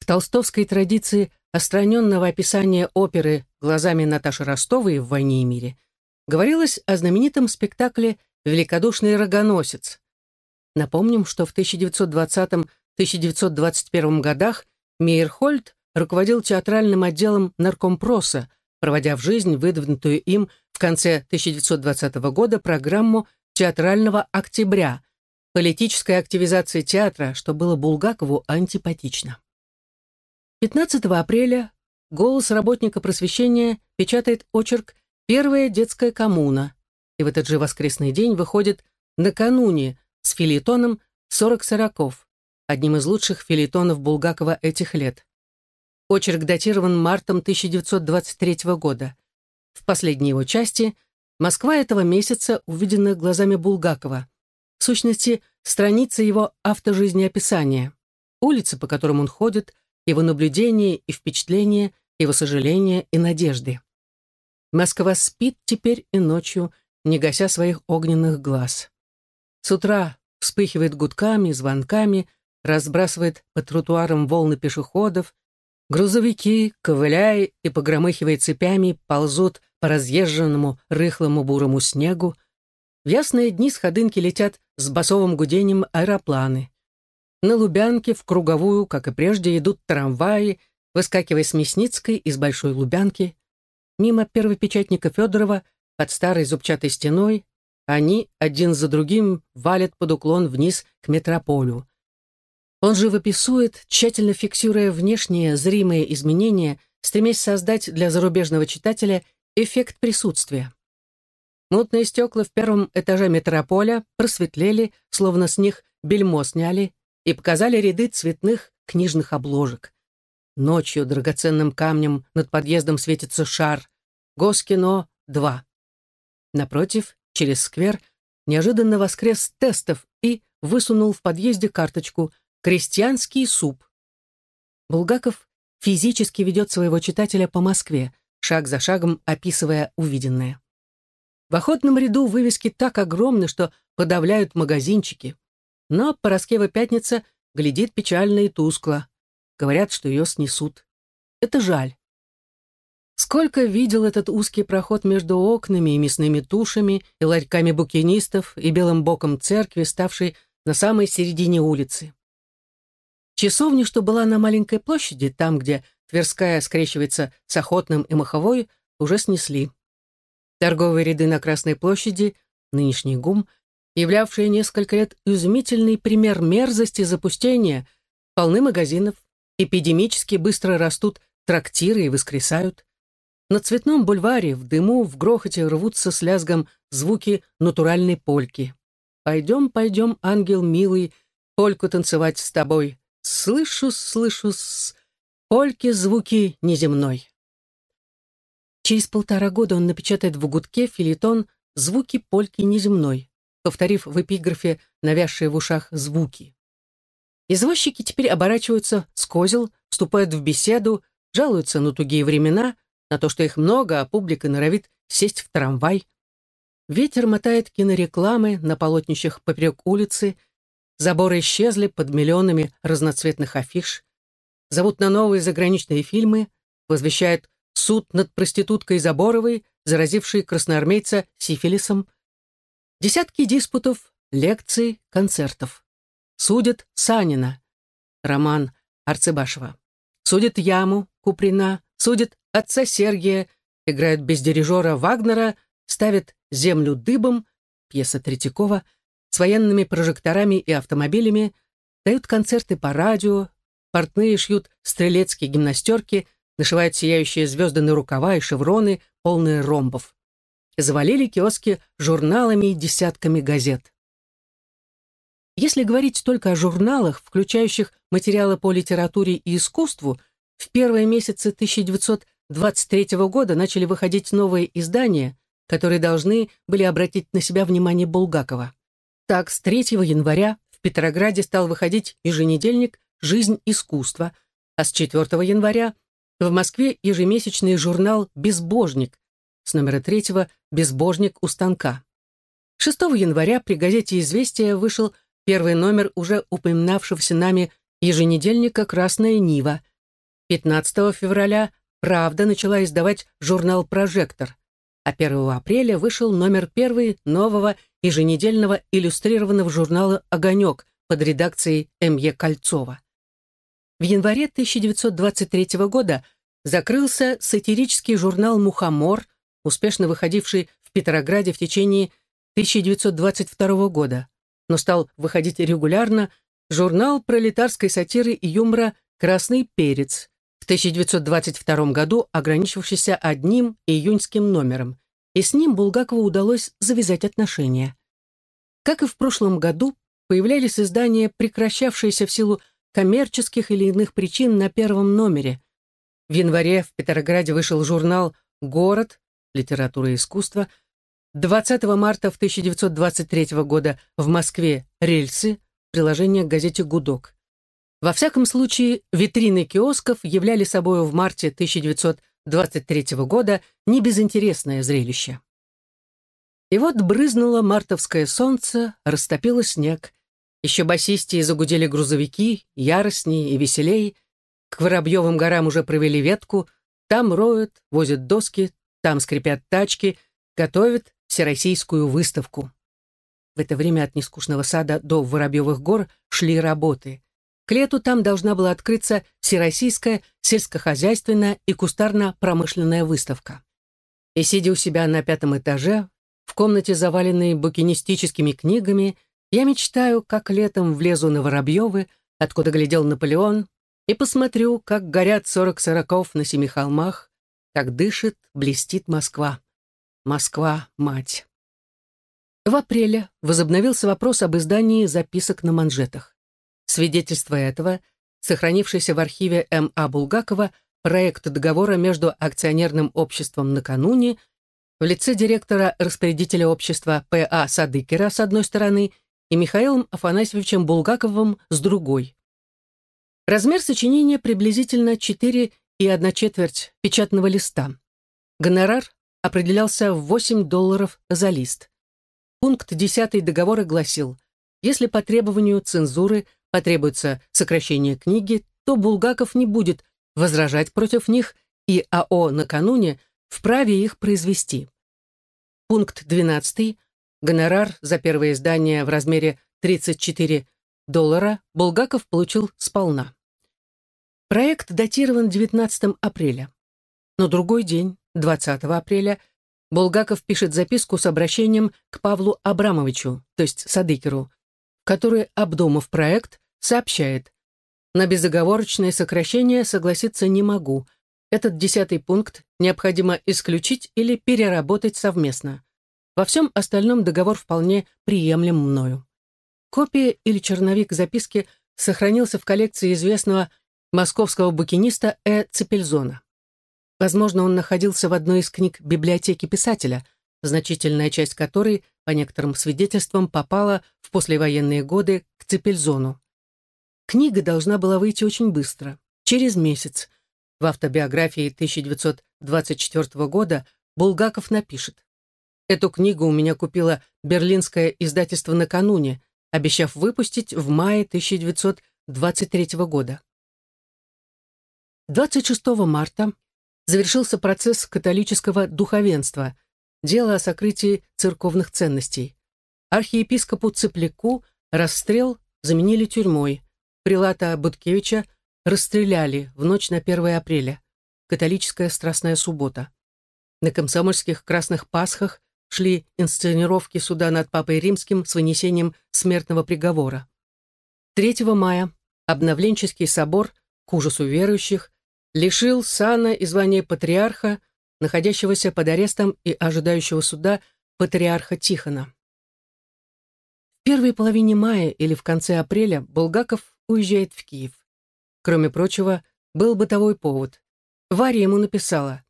в толстовской традиции остраненного описания оперы глазами Наташи Ростовой в «Войне и мире» говорилось о знаменитом спектакле «Великодушный рогоносец». Напомним, что в 1920-1921 годах Мейерхольд руководил театральным отделом наркомпроса, проводя в жизнь выдвинутую им в конце 1920 года программу театрального октября, политическая активизация театра, что было Булгакову антипатично. 15 апреля «Голос работника просвещения» печатает очерк «Первая детская коммуна», и в этот же воскресный день выходит «Накануне» с филитоном «Сорок сороков», одним из лучших филитонов Булгакова этих лет. Очерк датирован мартом 1923 года. В последней его части Москва этого месяца увидена глазами Булгакова. В сущности, страница его автожизнеописания. Улицы, по которым он ходит, его наблюдения и впечатления, его сожаления и надежды. Москва спит теперь и ночью, не гася своих огненных глаз. С утра вспыхивает гудками, звонками, разбрасывает по тротуарам волны пешеходов, грузовики, ковыляя и погромыхивая цепями, ползут по разъезженному рыхлому бурому снегу. В ясные дни с ходынки летят с басовым гудением аэропланы. На Лубянке в круговую, как и прежде, идут трамваи, выскакивая с Мясницкой из Большой Лубянки. Мимо первопечатника Федорова, под старой зубчатой стеной, они один за другим валят под уклон вниз к метрополю. Он живописует, тщательно фиксируя внешние зримые изменения, стремясь создать для зарубежного читателя эффект присутствия. Мутные стекла в первом этаже метрополя просветлели, словно с них бельмо сняли, и показали ряды цветных книжных обложек. Ночью драгоценным камнем над подъездом светится шар. Госкино 2. Напротив, через сквер, неожиданно воскрес тестов и высунул в подъезде карточку «Крестьянский суп». Булгаков физически ведет своего читателя по Москве, шаг за шагом описывая увиденное. В охотном ряду вывески так огромны, что подавляют магазинчики. Но Пороскева Пятница глядит печально и тускло. Говорят, что ее снесут. Это жаль. Сколько видел этот узкий проход между окнами и мясными тушами, и ларьками букинистов, и белым боком церкви, ставшей на самой середине улицы. Часовню, что была на маленькой площади, там, где Тверская скрещивается с Охотным и Маховой, уже снесли. Торговые ряды на Красной площади, нынешний ГУМ, являвшие несколько лет изумительный пример мерзости запустения, полны магазинов, эпидемически быстро растут трактиры и воскресают. На Цветном бульваре в дыму, в грохоте рвутся с лязгом звуки натуральной польки. «Пойдем, пойдем, ангел милый, польку танцевать с тобой. Слышу, слышу, с польки звуки неземной». Через полтора года он напечатает в гудке филитон «Звуки польки неземной», повторив в эпиграфе навязшие в ушах звуки. Извозчики теперь оборачиваются с козел, вступают в беседу, жалуются на тугие времена, на то, что их много, а публика норовит сесть в трамвай. Ветер мотает кинорекламы на полотнищах поперек улицы, заборы исчезли под миллионами разноцветных афиш, зовут на новые заграничные фильмы, возвещают суд над проституткой Заборовой, заразившей красноармейца сифилисом, десятки диспутов, лекций, концертов. Судят Санина, роман Арцебашева. Судят Яму, Куприна, судят отца Сергия, играют без дирижера Вагнера, ставят «Землю дыбом», пьеса Третьякова, с военными прожекторами и автомобилями, дают концерты по радио, портные шьют стрелецкие гимнастерки, нашивают сияющие звезды на рукава и шевроны, полные ромбов. Завалили киоски журналами и десятками газет. Если говорить только о журналах, включающих материалы по литературе и искусству, в первые месяцы 1923 года начали выходить новые издания, которые должны были обратить на себя внимание Булгакова. Так, с 3 января в Петрограде стал выходить еженедельник «Жизнь искусства», а с 4 января в Москве ежемесячный журнал «Безбожник», с номера 3 «Безбожник у станка». 6 января при газете «Известия» вышел первый номер уже упоминавшегося нами еженедельника «Красная Нива». 15 февраля «Правда» начала издавать журнал «Прожектор», а 1 апреля вышел номер первый нового еженедельного иллюстрированного журнала «Огонек» под редакцией М.Е. Кольцова. В январе 1923 года закрылся сатирический журнал «Мухомор», успешно выходивший в Петрограде в течение 1922 года но стал выходить регулярно журнал пролетарской сатиры и юмора «Красный перец», в 1922 году ограничившийся одним июньским номером, и с ним Булгакову удалось завязать отношения. Как и в прошлом году, появлялись издания, прекращавшиеся в силу коммерческих или иных причин на первом номере. В январе в Петрограде вышел журнал «Город. Литература и искусство», 20 марта в 1923 года в Москве «Рельсы», приложение к газете «Гудок». Во всяком случае, витрины киосков являли собой в марте 1923 года небезынтересное зрелище. И вот брызнуло мартовское солнце, растопило снег. Еще басистее загудели грузовики, яростнее и веселей. К Воробьевым горам уже провели ветку, там роют, возят доски, там скрипят тачки, готовят, всероссийскую выставку. В это время от Нескучного сада до Воробьевых гор шли работы. К лету там должна была открыться Всероссийская сельскохозяйственная и кустарно-промышленная выставка. И сидя у себя на пятом этаже, в комнате, заваленной букинистическими книгами, я мечтаю, как летом влезу на Воробьевы, откуда глядел Наполеон, и посмотрю, как горят сорок сороков на семи холмах, как дышит, блестит Москва. Москва, мать. В апреле возобновился вопрос об издании записок на манжетах. Свидетельство этого, сохранившийся в архиве М.А. Булгакова, проект договора между акционерным обществом накануне в лице директора-распорядителя общества П.А. Садыкера с одной стороны и Михаилом Афанасьевичем Булгаковым с другой. Размер сочинения приблизительно 4 и 1 четверть печатного листа. Гонорар определялся в 8 долларов за лист. Пункт 10 договора гласил, если по требованию цензуры потребуется сокращение книги, то Булгаков не будет возражать против них, и АО накануне вправе их произвести. Пункт 12. Гонорар за первое издание в размере 34 доллара Булгаков получил сполна. Проект датирован 19 апреля. Но другой день, 20 апреля, Булгаков пишет записку с обращением к Павлу Абрамовичу, то есть Садыкеру, в которой, обдумав проект, сообщает «На безоговорочное сокращение согласиться не могу. Этот десятый пункт необходимо исключить или переработать совместно. Во всем остальном договор вполне приемлем мною». Копия или черновик записки сохранился в коллекции известного московского букиниста Э. Цепельзона. Возможно, он находился в одной из книг библиотеки писателя, значительная часть которой, по некоторым свидетельствам, попала в послевоенные годы к Цепельзону. Книга должна была выйти очень быстро, через месяц. В автобиографии 1924 года Булгаков напишет «Эту книгу у меня купило берлинское издательство накануне, обещав выпустить в мае 1923 года. 26 марта завершился процесс католического духовенства, дело о сокрытии церковных ценностей. Архиепископу Цепляку расстрел заменили тюрьмой. Прилата Буткевича расстреляли в ночь на 1 апреля. Католическая страстная суббота. На комсомольских красных пасхах шли инсценировки суда над Папой Римским с вынесением смертного приговора. 3 мая обновленческий собор, к ужасу верующих, лишил сана и звания патриарха, находящегося под арестом и ожидающего суда патриарха Тихона. В первой половине мая или в конце апреля Булгаков уезжает в Киев. Кроме прочего, был бытовой повод. Варя ему написала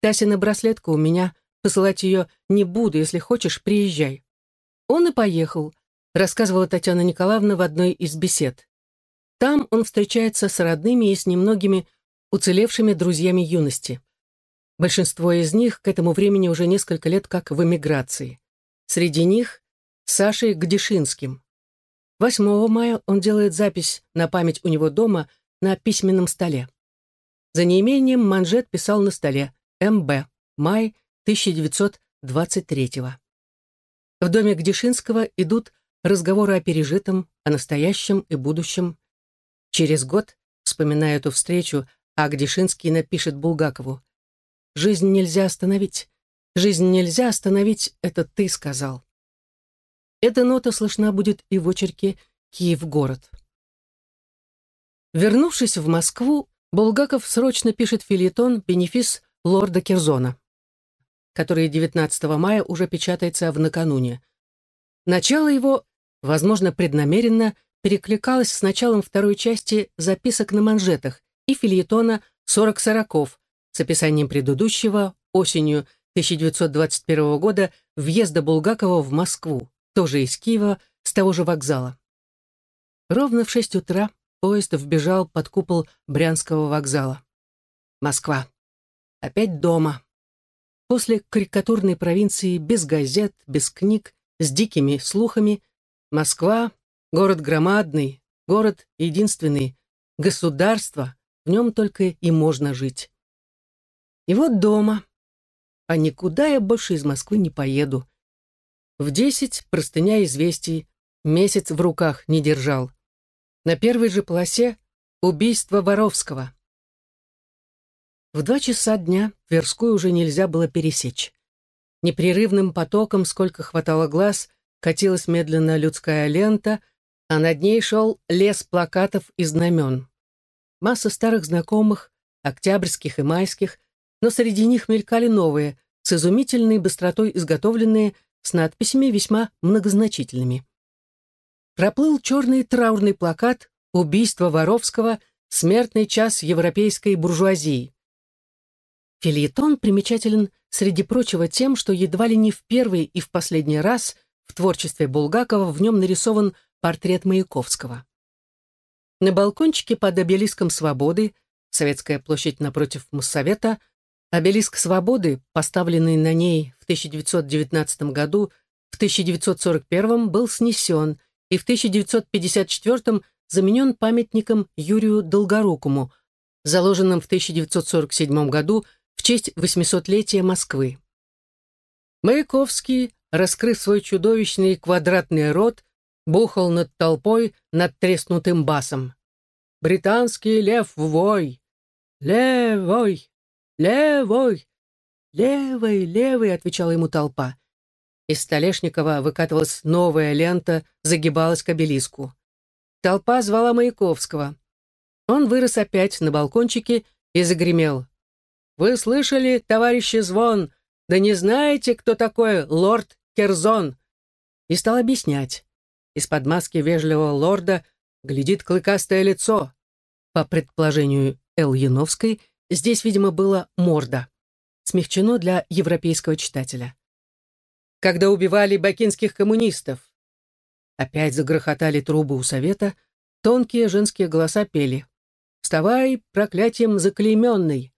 «Тасина браслетка у меня Посылать ее не буду, если хочешь, приезжай. Он и поехал, рассказывала Татьяна Николаевна в одной из бесед. Там он встречается с родными и с немногими уцелевшими друзьями юности. Большинство из них к этому времени уже несколько лет как в эмиграции. Среди них Сашей Гдешинским. 8 мая он делает запись на память у него дома на письменном столе. За неимением манжет писал на столе «МБ. Май 1923 В доме Гдешинского идут разговоры о пережитом, о настоящем и будущем. Через год, вспоминая эту встречу, Агдишинский напишет Булгакову «Жизнь нельзя остановить. Жизнь нельзя остановить, это ты сказал». Эта нота слышна будет и в очерке «Киев-город». Вернувшись в Москву, Булгаков срочно пишет филетон «Бенефис лорда Кирзона» который 19 мая уже печатается в накануне. Начало его, возможно, преднамеренно, перекликалось с началом второй части записок на манжетах и фильетона «Сорок сороков» с описанием предыдущего осенью 1921 года въезда Булгакова в Москву, тоже из Киева, с того же вокзала. Ровно в шесть утра поезд вбежал под купол Брянского вокзала. Москва. Опять дома. После карикатурной провинции без газет, без книг, с дикими слухами, Москва — город громадный, город единственный, государство, в нем только и можно жить. И вот дома. А никуда я больше из Москвы не поеду. В десять простыня известий, месяц в руках не держал. На первой же полосе убийство Воровского. В два часа дня Тверскую уже нельзя было пересечь. Непрерывным потоком, сколько хватало глаз, катилась медленно людская лента, а над ней шел лес плакатов и знамен. Масса старых знакомых, октябрьских и майских, но среди них мелькали новые, с изумительной быстротой изготовленные, с надписями весьма многозначительными. Проплыл черный траурный плакат «Убийство Воровского. Смертный час европейской буржуазии». Филетон примечателен, среди прочего, тем, что едва ли не в первый и в последний раз в творчестве Булгакова в нем нарисован портрет Маяковского. На балкончике под обелиском Свободы, Советская площадь напротив Моссовета, обелиск Свободы, поставленный на ней в 1919 году, в 1941 был снесен и в 1954 заменен памятником Юрию Долгорукому, заложенным в 1947 году в честь 800-летия Москвы. Маяковский, раскрыв свой чудовищный квадратный рот, бухал над толпой над треснутым басом. «Британский лев вой! Левой! Левой! Левый, левый!» — отвечала ему толпа. Из Столешникова выкатывалась новая лента, загибалась к обелиску. Толпа звала Маяковского. Он вырос опять на балкончике и загремел. «Вы слышали, товарищи Звон? Да не знаете, кто такой лорд Керзон?» И стал объяснять. Из-под маски вежливого лорда глядит клыкастое лицо. По предположению Эл Яновской, здесь, видимо, было морда. Смягчено для европейского читателя. Когда убивали бакинских коммунистов. Опять загрохотали трубы у совета, тонкие женские голоса пели. «Вставай, проклятием заклейменный!»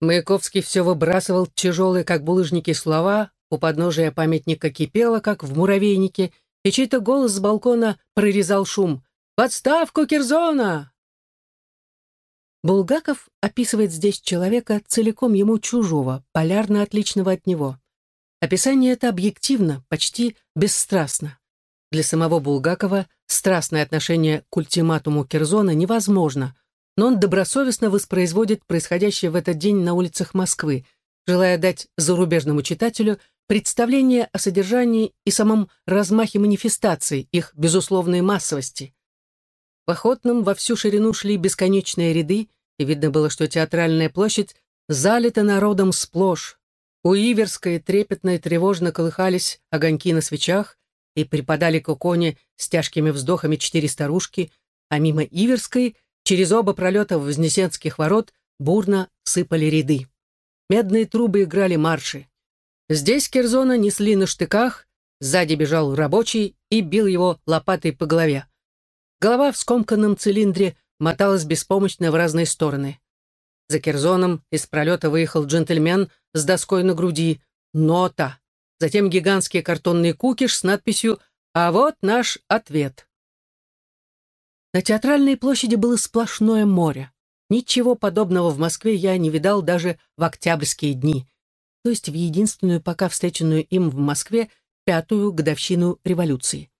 Маяковский все выбрасывал тяжелые, как булыжники, слова, у подножия памятника кипело, как в муравейнике, и чей-то голос с балкона прорезал шум. «Подставку Кирзона!» Булгаков описывает здесь человека целиком ему чужого, полярно отличного от него. Описание это объективно, почти бесстрастно. Для самого Булгакова страстное отношение к ультиматуму Кирзона невозможно, но он добросовестно воспроизводит происходящее в этот день на улицах Москвы, желая дать зарубежному читателю представление о содержании и самом размахе манифестаций, их безусловной массовости. В Охотном во всю ширину шли бесконечные ряды, и видно было, что театральная площадь залита народом сплошь. У Иверской трепетно и тревожно колыхались огоньки на свечах и припадали к иконе с тяжкими вздохами четыре старушки, а мимо Иверской, через оба пролета Вознесенских ворот, бурно сыпали ряды. Медные трубы играли марши. Здесь Керзона несли на штыках, сзади бежал рабочий и бил его лопатой по голове. Голова в скомканном цилиндре моталась беспомощно в разные стороны. За Керзоном из пролета выехал джентльмен с доской на груди «Нота». Затем гигантский картонный кукиш с надписью «А вот наш ответ». На театральной площади было сплошное море. Ничего подобного в Москве я не видал даже в октябрьские дни то есть в единственную пока встреченную им в Москве пятую годовщину революции.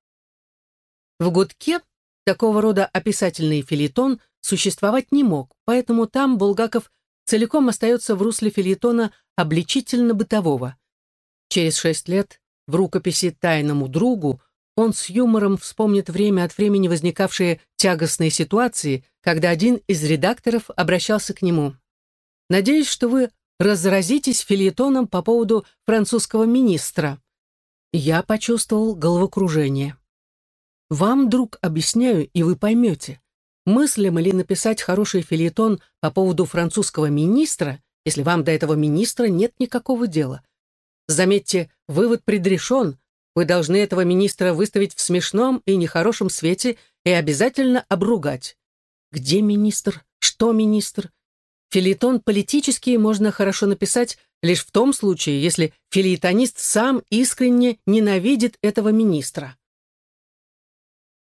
В «Гудке» такого рода описательный филитон существовать не мог, поэтому там Булгаков целиком остается в русле филитона обличительно-бытового. Через шесть лет в рукописи «Тайному другу» он с юмором вспомнит время от времени возникавшие тягостные ситуации, когда один из редакторов обращался к нему. «Надеюсь, что вы разразитесь филетоном по поводу французского министра. Я почувствовал головокружение. Вам, друг, объясняю, и вы поймете. Мыслим ли написать хороший филетон по поводу французского министра, если вам до этого министра нет никакого дела? Заметьте, вывод предрешен. Вы должны этого министра выставить в смешном и нехорошем свете и обязательно обругать. Где министр? Что министр? Филитон политический можно хорошо написать лишь в том случае, если филитонист сам искренне ненавидит этого министра.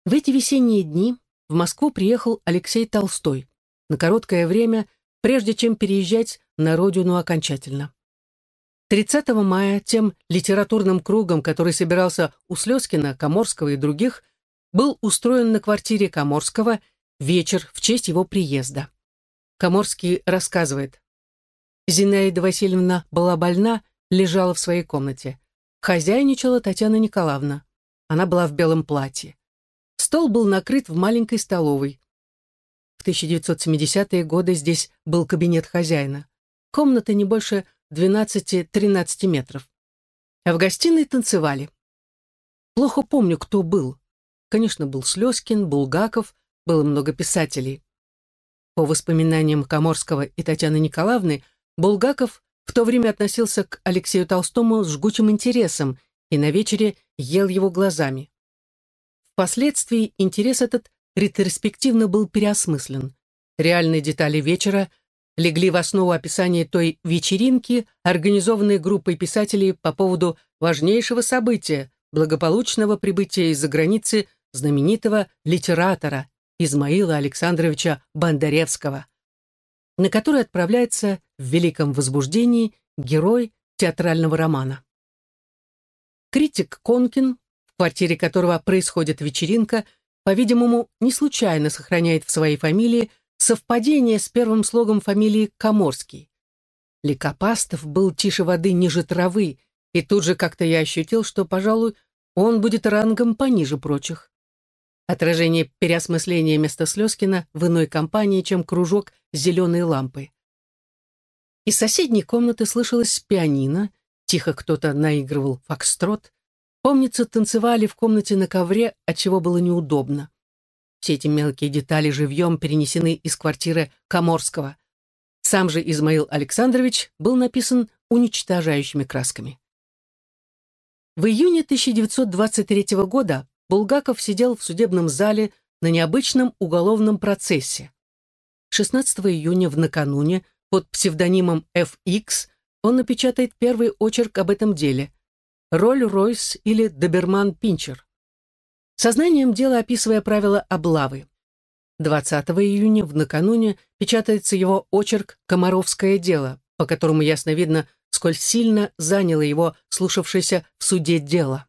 В эти весенние дни в Москву приехал Алексей Толстой на короткое время, прежде чем переезжать на родину окончательно. 30 мая тем литературным кругом, который собирался у Слезкина, Коморского и других, был устроен на квартире Коморского вечер в честь его приезда. Коморский рассказывает. Зинаида Васильевна была больна, лежала в своей комнате. Хозяйничала Татьяна Николаевна. Она была в белом платье. Стол был накрыт в маленькой столовой. В 1970-е годы здесь был кабинет хозяина. Комната не больше 12-13 метров. А в гостиной танцевали. Плохо помню, кто был. Конечно, был Слезкин, Булгаков, было много писателей. По воспоминаниям Коморского и Татьяны Николаевны, Булгаков в то время относился к Алексею Толстому с жгучим интересом и на вечере ел его глазами. Впоследствии интерес этот ретроспективно был переосмыслен. Реальные детали вечера легли в основу описания той вечеринки, организованной группой писателей по поводу важнейшего события, благополучного прибытия из-за границы знаменитого литератора Измаила Александровича Бондаревского, на который отправляется в великом возбуждении герой театрального романа. Критик Конкин, в квартире которого происходит вечеринка, по-видимому, не случайно сохраняет в своей фамилии совпадение с первым слогом фамилии Коморский. Ликопастов был тише воды ниже травы, и тут же как-то я ощутил, что, пожалуй, он будет рангом пониже прочих. Отражение переосмысления места Слезкина в иной компании, чем кружок зеленой лампой. Из соседней комнаты слышалось пианино, тихо кто-то наигрывал фокстрот. Помнится, танцевали в комнате на ковре, отчего было неудобно. Все эти мелкие детали живьем перенесены из квартиры Коморского. Сам же Измаил Александрович был написан уничтожающими красками. В июне 1923 года Булгаков сидел в судебном зале на необычном уголовном процессе. 16 июня в накануне под псевдонимом FX он напечатает первый очерк об этом деле «Роль-Ройс» или «Доберман Пинчер». Сознанием дела описывая правила облавы. 20 июня в накануне печатается его очерк «Комаровское дело», по которому ясно видно, сколь сильно заняло его слушавшееся в суде дело.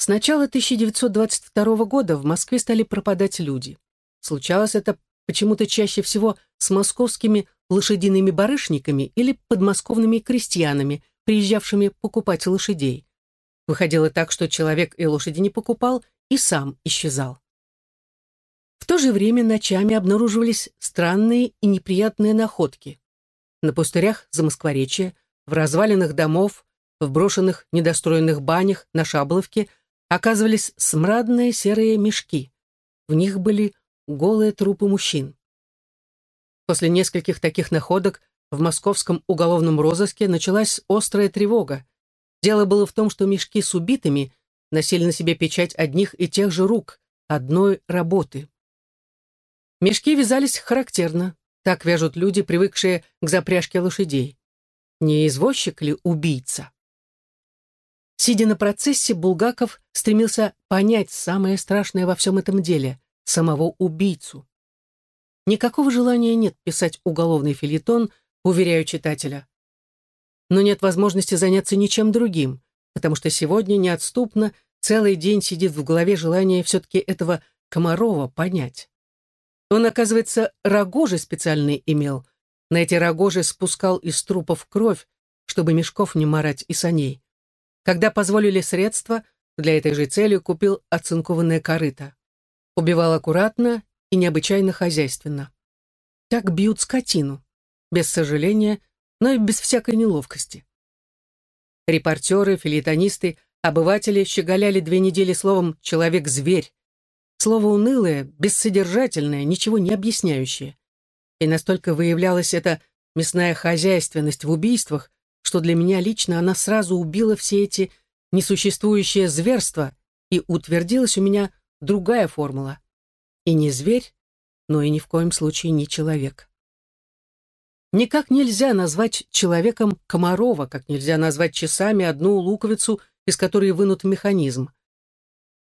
С начала 1922 года в Москве стали пропадать люди. Случалось это почему-то чаще всего с московскими лошадиными барышниками или подмосковными крестьянами, приезжавшими покупать лошадей. Выходило так, что человек и лошади не покупал, и сам исчезал. В то же время ночами обнаруживались странные и неприятные находки. На пустырях за Москворечье, в развалинах домов, в брошенных недостроенных банях на Шабловке оказывались смрадные серые мешки. В них были голые трупы мужчин. После нескольких таких находок в московском уголовном розыске началась острая тревога. Дело было в том, что мешки с убитыми носили на себе печать одних и тех же рук, одной работы. Мешки вязались характерно, так вяжут люди, привыкшие к запряжке лошадей. Не извозчик ли убийца? Сидя на процессе, Булгаков стремился понять самое страшное во всем этом деле самого убийцу. Никакого желания нет писать уголовный филитон, уверяю читателя. Но нет возможности заняться ничем другим, потому что сегодня неотступно целый день сидит в голове желание все-таки этого Комарова понять. Он, оказывается, рогожи специальные имел. На эти рогожи спускал из трупов кровь, чтобы мешков не марать и саней. Когда позволили средства, для этой же цели купил оцинкованное корыто. Убивал аккуратно и необычайно хозяйственно. Так бьют скотину, без сожаления, но и без всякой неловкости. Репортеры, филитонисты, обыватели щеголяли две недели словом «человек-зверь». Слово унылое, бессодержательное, ничего не объясняющее. И настолько выявлялась эта мясная хозяйственность в убийствах, что для меня лично она сразу убила все эти несуществующие зверства и утвердилась у меня другая формула. И не зверь, но и ни в коем случае не человек. Никак нельзя назвать человеком Комарова, как нельзя назвать часами одну луковицу, из которой вынут механизм.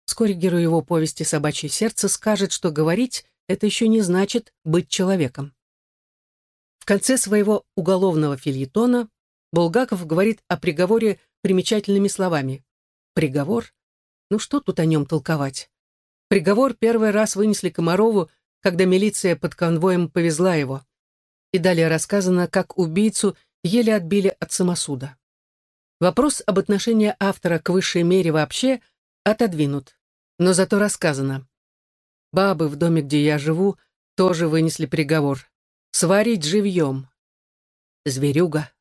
Вскоре герой его повести «Собачье сердце» скажет, что говорить — это еще не значит быть человеком. В конце своего уголовного фильетона Булгаков говорит о приговоре примечательными словами. Приговор? Ну что тут о нем толковать? Приговор первый раз вынесли Комарову, когда милиция под конвоем повезла его. И далее рассказано, как убийцу еле отбили от самосуда. Вопрос об отношении автора к высшей мере вообще отодвинут, но зато рассказано. Бабы в доме, где я живу, тоже вынесли приговор. Сварить живьем. Зверюга.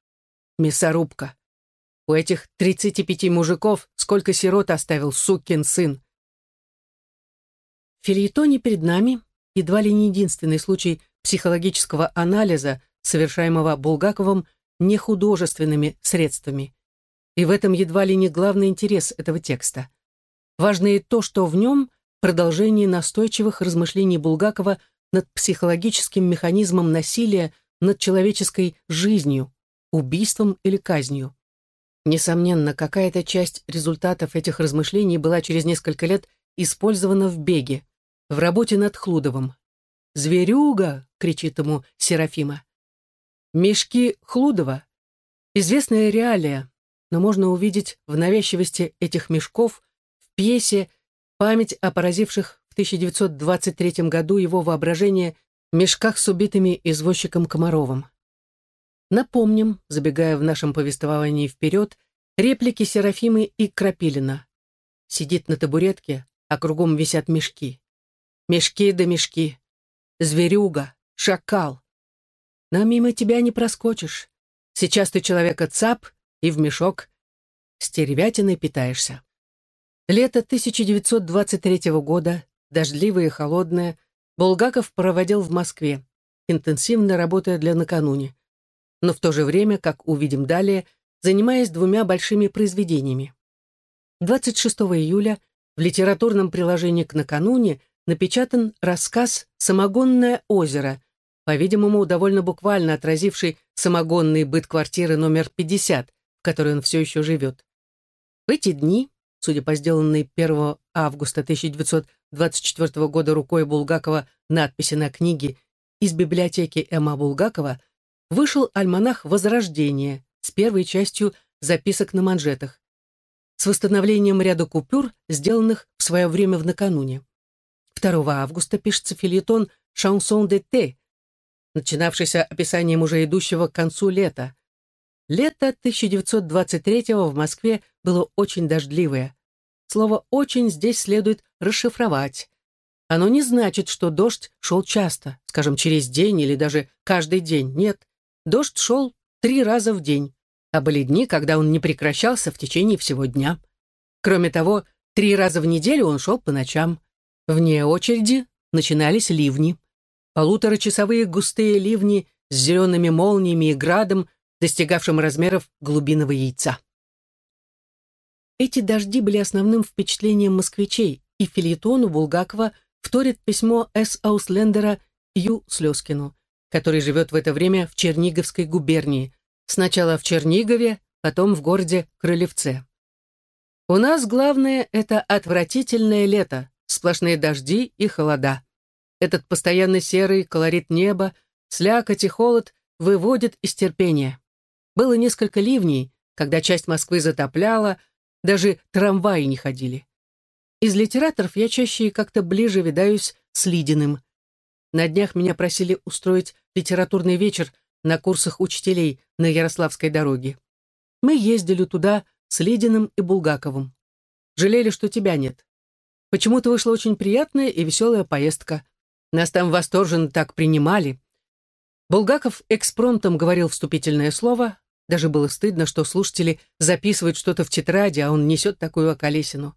Мясорубка. У этих тридцати пяти мужиков сколько сирот оставил сукин сын. В перед нами едва ли не единственный случай психологического анализа, совершаемого Булгаковым нехудожественными средствами. И в этом едва ли не главный интерес этого текста. Важно и то, что в нем продолжение настойчивых размышлений Булгакова над психологическим механизмом насилия над человеческой жизнью, убийством или казнью. Несомненно, какая-то часть результатов этих размышлений была через несколько лет использована в беге, в работе над Хлудовым. «Зверюга!» — кричит ему Серафима. «Мешки Хлудова» — известная реалия, но можно увидеть в навязчивости этих мешков в пьесе память о поразивших в 1923 году его воображение мешках с убитыми извозчиком Комаровым. Напомним, забегая в нашем повествовании вперед, реплики Серафимы и Крапилина. Сидит на табуретке, а кругом висят мешки. Мешки да мешки. Зверюга, шакал. Но мимо тебя не проскочишь. Сейчас ты человека цап и в мешок. Стервятиной питаешься. Лето 1923 года, дождливое и холодное, Булгаков проводил в Москве, интенсивно работая для накануне. Но в то же время, как увидим далее, занимаясь двумя большими произведениями. 26 июля в литературном приложении к накануне напечатан рассказ «Самогонное озеро», по-видимому, довольно буквально отразивший самогонный быт квартиры номер 50, в которой он все еще живет. В эти дни судя по сделанной 1 августа 1924 года рукой Булгакова надписи на книге из библиотеки М.А. Булгакова, вышел альманах «Возрождение» с первой частью записок на манжетах, с восстановлением ряда купюр, сделанных в свое время в накануне. 2 августа пишется филетон «Шансон де те», начинавшийся описанием уже идущего к концу лета, Лето 1923 в Москве было очень дождливое. Слово «очень» здесь следует расшифровать. Оно не значит, что дождь шел часто, скажем, через день или даже каждый день. Нет, дождь шел три раза в день, а были дни, когда он не прекращался в течение всего дня. Кроме того, три раза в неделю он шел по ночам. Вне очереди начинались ливни. Полуторачасовые густые ливни с зелеными молниями и градом достигавшим размеров глубинного яйца. Эти дожди были основным впечатлением москвичей, и филетону Булгакова вторит письмо С. Ауслендера Ю. Слезкину, который живет в это время в Черниговской губернии, сначала в Чернигове, потом в городе Крылевце. У нас главное — это отвратительное лето, сплошные дожди и холода. Этот постоянный серый колорит неба, слякоть и холод выводит из терпения. Было несколько ливней, когда часть Москвы затопляла, даже трамваи не ходили. Из литераторов я чаще как-то ближе видаюсь с Лидиным. На днях меня просили устроить литературный вечер на курсах учителей на Ярославской дороге. Мы ездили туда с Лидиным и Булгаковым. Жалели, что тебя нет. Почему-то вышла очень приятная и веселая поездка. Нас там восторженно так принимали. Булгаков экспромтом говорил вступительное слово, даже было стыдно, что слушатели записывают что-то в тетради, а он несет такую околесину.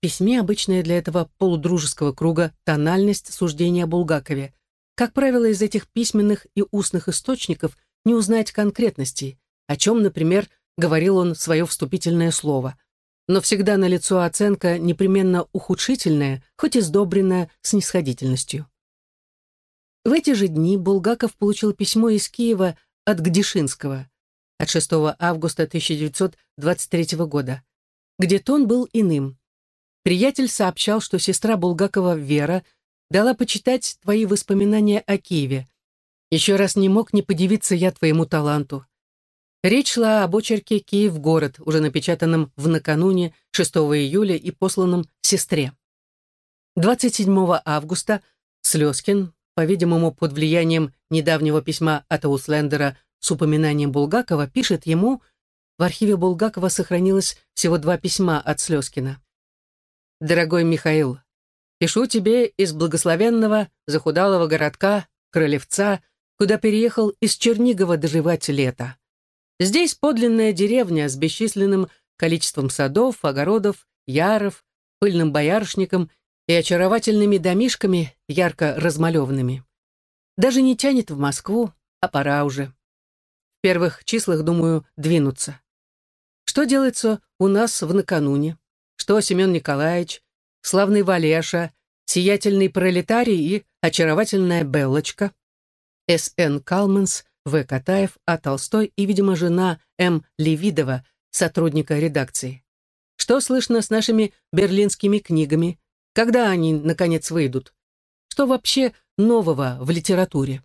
Письме обычная для этого полудружеского круга тональность суждения о Булгакове. Как правило, из этих письменных и устных источников не узнать конкретностей, о чем, например, говорил он свое вступительное слово. Но всегда налицо оценка непременно ухудшительная, хоть и сдобренная снисходительностью. В эти же дни Булгаков получил письмо из Киева от Гдишинского от 6 августа 1923 года, где тон был иным. Приятель сообщал, что сестра Булгакова Вера дала почитать твои воспоминания о Киеве. Еще раз не мог не подивиться я твоему таланту. Речь шла об очерке «Киев-город», уже напечатанном в накануне 6 июля и посланном сестре. 27 августа Слезкин, по-видимому, под влиянием недавнего письма от Ауслендера с упоминанием Булгакова, пишет ему, в архиве Булгакова сохранилось всего два письма от Слезкина. «Дорогой Михаил, пишу тебе из благословенного захудалого городка Крылевца, куда переехал из Чернигова доживать лето. Здесь подлинная деревня с бесчисленным количеством садов, огородов, яров, пыльным боярышником и очаровательными домишками, ярко размалеванными. Даже не тянет в Москву, а пора уже. В первых числах, думаю, двинуться. Что делается у нас в накануне? Что Семен Николаевич? славный Валеша, сиятельный пролетарий и очаровательная Беллочка, С.Н. Калманс, В. Катаев, А. Толстой и, видимо, жена М. Левидова, сотрудника редакции. Что слышно с нашими берлинскими книгами? Когда они, наконец, выйдут? Что вообще нового в литературе?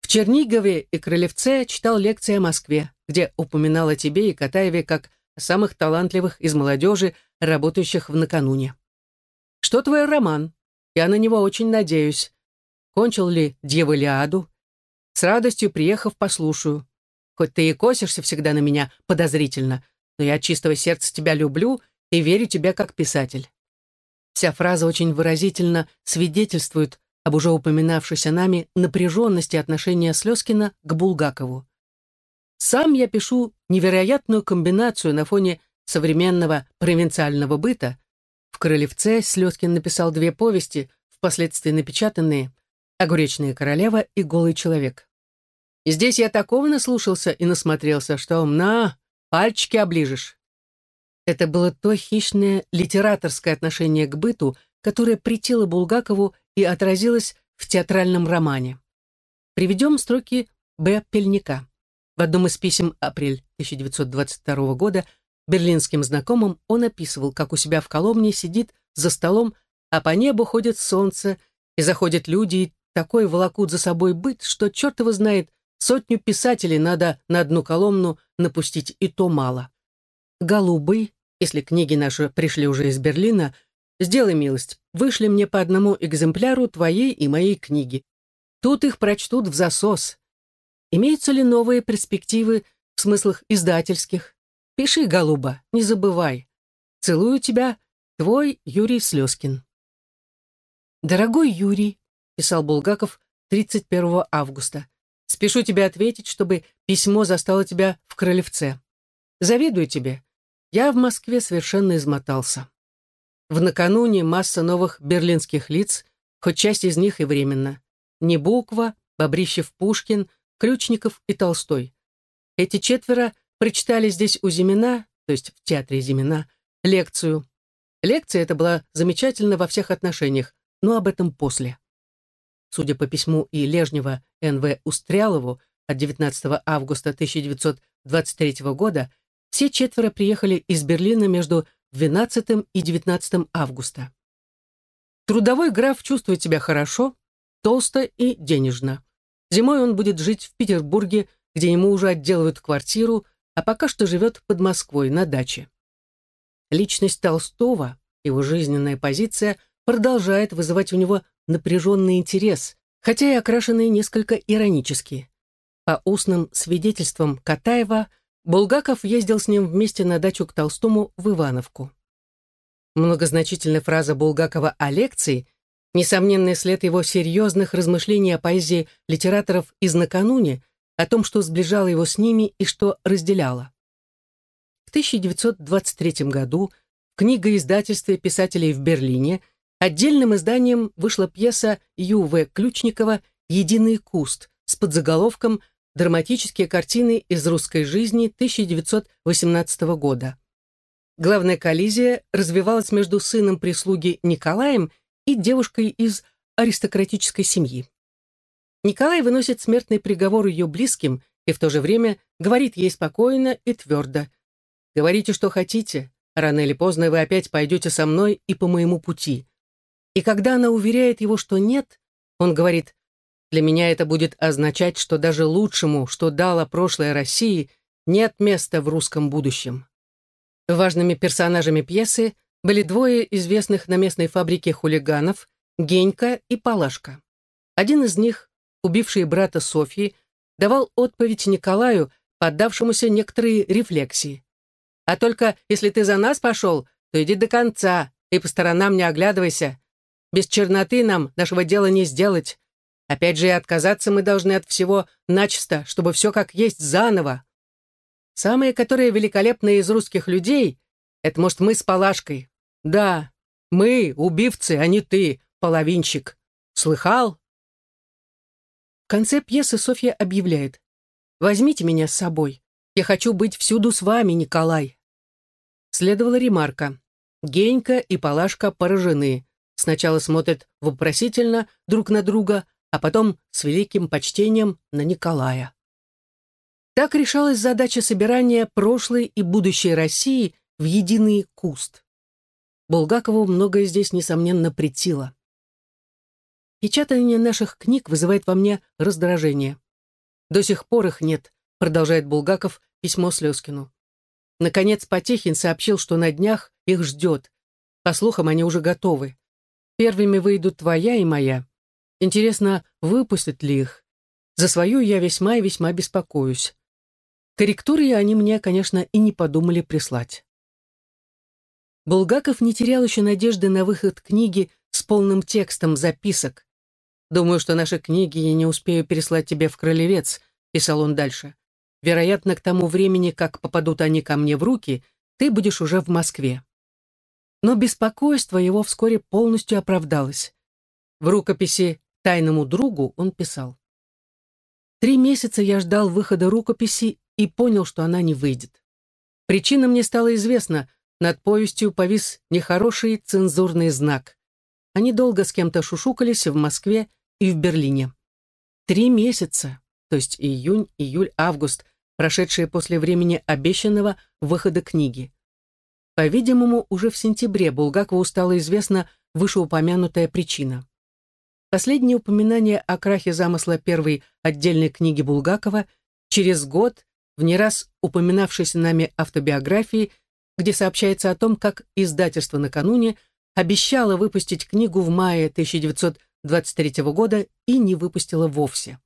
В Чернигове и Крылевце читал лекции о Москве, где упоминал о тебе и Катаеве как самых талантливых из молодежи, работающих в накануне. Что твой роман? Я на него очень надеюсь. Кончил ли Дьяволиаду? С радостью приехав, послушаю. Хоть ты и косишься всегда на меня подозрительно, но я от чистого сердца тебя люблю и верю тебе как писатель. Вся фраза очень выразительно свидетельствует об уже упоминавшейся нами напряженности отношения Слезкина к Булгакову. Сам я пишу невероятную комбинацию на фоне современного провинциального быта. В «Крылевце» Слезкин написал две повести, впоследствии напечатанные «Огуречная королева» и «Голый человек». И здесь я такого наслушался и насмотрелся, что на, пальчики оближешь. Это было то хищное литераторское отношение к быту, которое притило Булгакову и отразилось в театральном романе. Приведем строки Б. Пельника. В одном из писем апрель 1922 года берлинским знакомым он описывал, как у себя в Коломне сидит за столом, а по небу ходит солнце, и заходят люди, и такой волокут за собой быт, что черт его знает, сотню писателей надо на одну коломну напустить, и то мало. Голубый, если книги наши пришли уже из Берлина, сделай милость, вышли мне по одному экземпляру твоей и моей книги. Тут их прочтут в засос. Имеются ли новые перспективы в смыслах издательских? Пиши, голуба, не забывай. Целую тебя, твой Юрий Слезкин. Дорогой Юрий, писал Булгаков 31 августа, спешу тебе ответить, чтобы письмо застало тебя в Крылевце. Завидую тебе. Я в Москве совершенно измотался. В накануне масса новых берлинских лиц, хоть часть из них и временно. Не буква, Бобрищев Пушкин — Ключников и Толстой. Эти четверо прочитали здесь у Зимина, то есть в театре Зимина, лекцию. Лекция эта была замечательна во всех отношениях, но об этом после. Судя по письму и Лежнева Н.В. Устрялову от 19 августа 1923 года, все четверо приехали из Берлина между 12 и 19 августа. Трудовой граф чувствует себя хорошо, толсто и денежно. Зимой он будет жить в Петербурге, где ему уже отделывают квартиру, а пока что живет под Москвой на даче. Личность Толстого, его жизненная позиция продолжает вызывать у него напряженный интерес, хотя и окрашенный несколько иронически. По устным свидетельствам Катаева, Булгаков ездил с ним вместе на дачу к Толстому в Ивановку. Многозначительная фраза Булгакова о лекции Несомненный след его серьезных размышлений о поэзии литераторов из накануне, о том, что сближало его с ними и что разделяло. В 1923 году в книгоиздательстве писателей в Берлине отдельным изданием вышла пьеса Ю.В. Ключникова «Единый куст» с подзаголовком «Драматические картины из русской жизни 1918 года». Главная коллизия развивалась между сыном прислуги Николаем и девушкой из аристократической семьи. Николай выносит смертный приговор ее близким и в то же время говорит ей спокойно и твердо. «Говорите, что хотите, рано или поздно вы опять пойдете со мной и по моему пути». И когда она уверяет его, что нет, он говорит, «Для меня это будет означать, что даже лучшему, что дало прошлое России, нет места в русском будущем». Важными персонажами пьесы были двое известных на местной фабрике хулиганов, Генька и Палашка. Один из них, убивший брата Софьи, давал отповедь Николаю, поддавшемуся некоторые рефлексии. «А только если ты за нас пошел, то иди до конца и по сторонам не оглядывайся. Без черноты нам нашего дела не сделать. Опять же и отказаться мы должны от всего начисто, чтобы все как есть заново. Самые, которые великолепные из русских людей, это, может, мы с Палашкой, да, мы убивцы, а не ты, половинчик. Слыхал? В конце пьесы Софья объявляет. «Возьмите меня с собой. Я хочу быть всюду с вами, Николай». Следовала ремарка. Генька и Палашка поражены. Сначала смотрят вопросительно друг на друга, а потом с великим почтением на Николая. Так решалась задача собирания прошлой и будущей России в единый куст. Булгакову многое здесь, несомненно, претило. Печатание наших книг вызывает во мне раздражение. До сих пор их нет, продолжает Булгаков письмо Слезкину. Наконец Потехин сообщил, что на днях их ждет. По слухам, они уже готовы. Первыми выйдут твоя и моя. Интересно, выпустят ли их? За свою я весьма и весьма беспокоюсь. Корректуры они мне, конечно, и не подумали прислать. Булгаков не терял еще надежды на выход книги с полным текстом записок. «Думаю, что наши книги я не успею переслать тебе в Кролевец», — писал он дальше. «Вероятно, к тому времени, как попадут они ко мне в руки, ты будешь уже в Москве». Но беспокойство его вскоре полностью оправдалось. В рукописи «Тайному другу» он писал. «Три месяца я ждал выхода рукописи и понял, что она не выйдет. Причина мне стала известна, над повестью повис нехороший цензурный знак. Они долго с кем-то шушукались в Москве и в Берлине. Три месяца, то есть июнь, июль, август, прошедшие после времени обещанного выхода книги. По-видимому, уже в сентябре Булгакову стала известна вышеупомянутая причина. Последнее упоминание о крахе замысла первой отдельной книги Булгакова через год в не раз упоминавшейся нами автобиографии, где сообщается о том, как издательство накануне обещало выпустить книгу в мае 1923 года и не выпустило вовсе.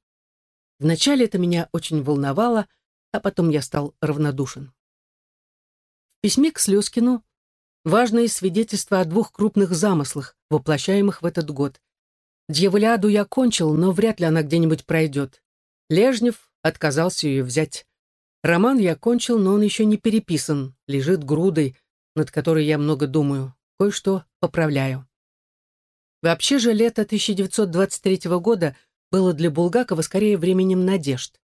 Вначале это меня очень волновало, а потом я стал равнодушен. В письме к Слезкину важное свидетельство о двух крупных замыслах, воплощаемых в этот год. Дьяволяду я кончил, но вряд ли она где-нибудь пройдет. Лежнев отказался ее взять. Роман я кончил, но он еще не переписан, лежит грудой, над которой я много думаю, кое-что поправляю. Вообще же лето 1923 года было для Булгакова скорее временем надежд.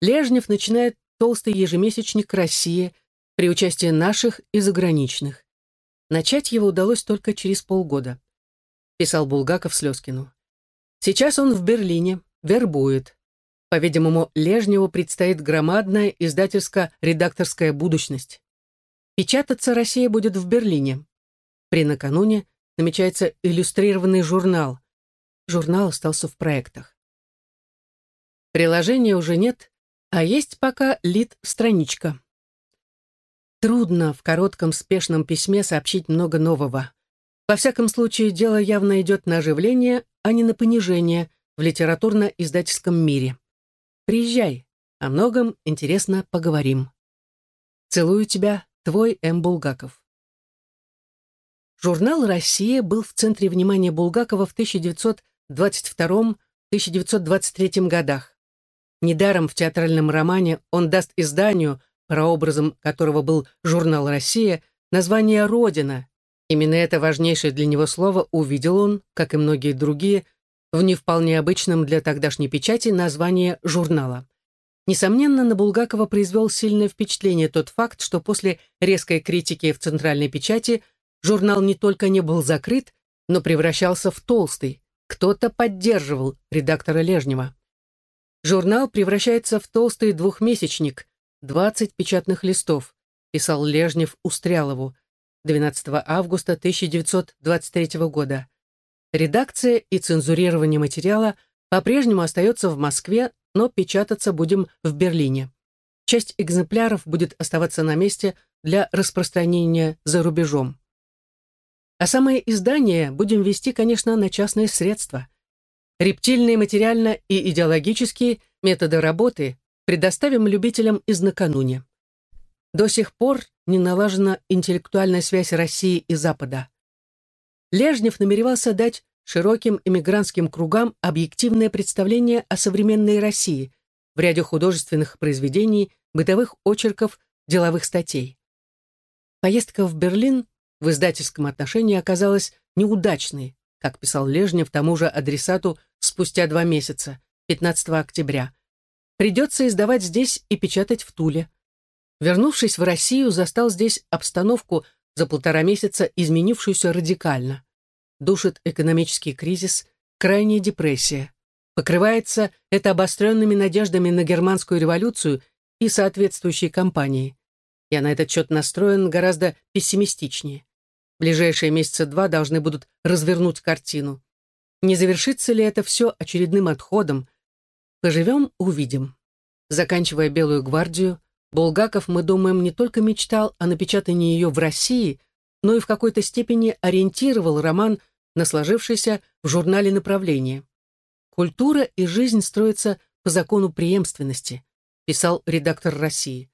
Лежнев начинает толстый ежемесячник «Россия» при участии наших и заграничных. Начать его удалось только через полгода. Писал Булгаков Слезкину. Сейчас он в Берлине, вербует. По-видимому, Лежневу предстоит громадная издательско-редакторская будущность. Печататься Россия будет в Берлине. При накануне намечается иллюстрированный журнал. Журнал остался в проектах. Приложения уже нет, а есть пока лид-страничка. Трудно в коротком спешном письме сообщить много нового. Во всяком случае, дело явно идет на оживление, а не на понижение в литературно-издательском мире. Приезжай, о многом интересно поговорим. Целую тебя, твой М. Булгаков. Журнал «Россия» был в центре внимания Булгакова в 1922-1923 годах. Недаром в театральном романе он даст изданию, прообразом которого был журнал «Россия», название «Родина». Именно это важнейшее для него слово увидел он, как и многие другие, в не вполне обычном для тогдашней печати названии журнала. Несомненно, на Булгакова произвел сильное впечатление тот факт, что после резкой критики в центральной печати журнал не только не был закрыт, но превращался в толстый. Кто-то поддерживал редактора Лежнева. Журнал превращается в толстый двухмесячник, 20 печатных листов, писал Лежнев Устрялову 12 августа 1923 года. Редакция и цензурирование материала по-прежнему остается в Москве, но печататься будем в Берлине. Часть экземпляров будет оставаться на месте для распространения за рубежом. А самое издание будем вести, конечно, на частные средства. Рептильные материально и идеологические методы работы предоставим любителям из накануне. До сих пор не налажена интеллектуальная связь России и Запада. Лежнев намеревался дать широким эмигрантским кругам объективное представление о современной России в ряде художественных произведений, бытовых очерков, деловых статей. Поездка в Берлин в издательском отношении оказалась неудачной, как писал Лежнев тому же адресату спустя два месяца, 15 октября. Придется издавать здесь и печатать в Туле. Вернувшись в Россию, застал здесь обстановку, за полтора месяца изменившуюся радикально. Душит экономический кризис, крайняя депрессия. Покрывается это обостренными надеждами на германскую революцию и соответствующей кампании. Я на этот счет настроен гораздо пессимистичнее. Ближайшие месяца два должны будут развернуть картину. Не завершится ли это все очередным отходом? Поживем — увидим. Заканчивая «Белую гвардию», Булгаков, мы думаем, не только мечтал о напечатании ее в России, но и в какой-то степени ориентировал роман на сложившееся в журнале направление. «Культура и жизнь строятся по закону преемственности», писал редактор России.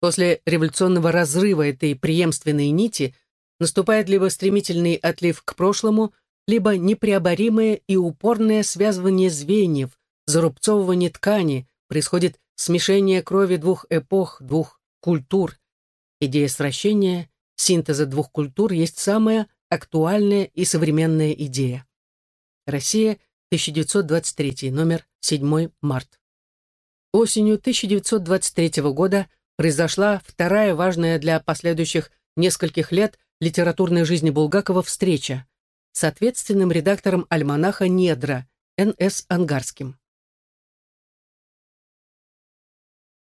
После революционного разрыва этой преемственной нити наступает либо стремительный отлив к прошлому, либо непреоборимое и упорное связывание звеньев, зарубцовывание ткани, происходит смешение крови двух эпох, двух культур. Идея сращения, синтеза двух культур есть самая актуальная и современная идея. Россия, 1923, номер 7 март. Осенью 1923 года произошла вторая важная для последующих нескольких лет литературной жизни Булгакова встреча с ответственным редактором альманаха «Недра» Н.С. Ангарским.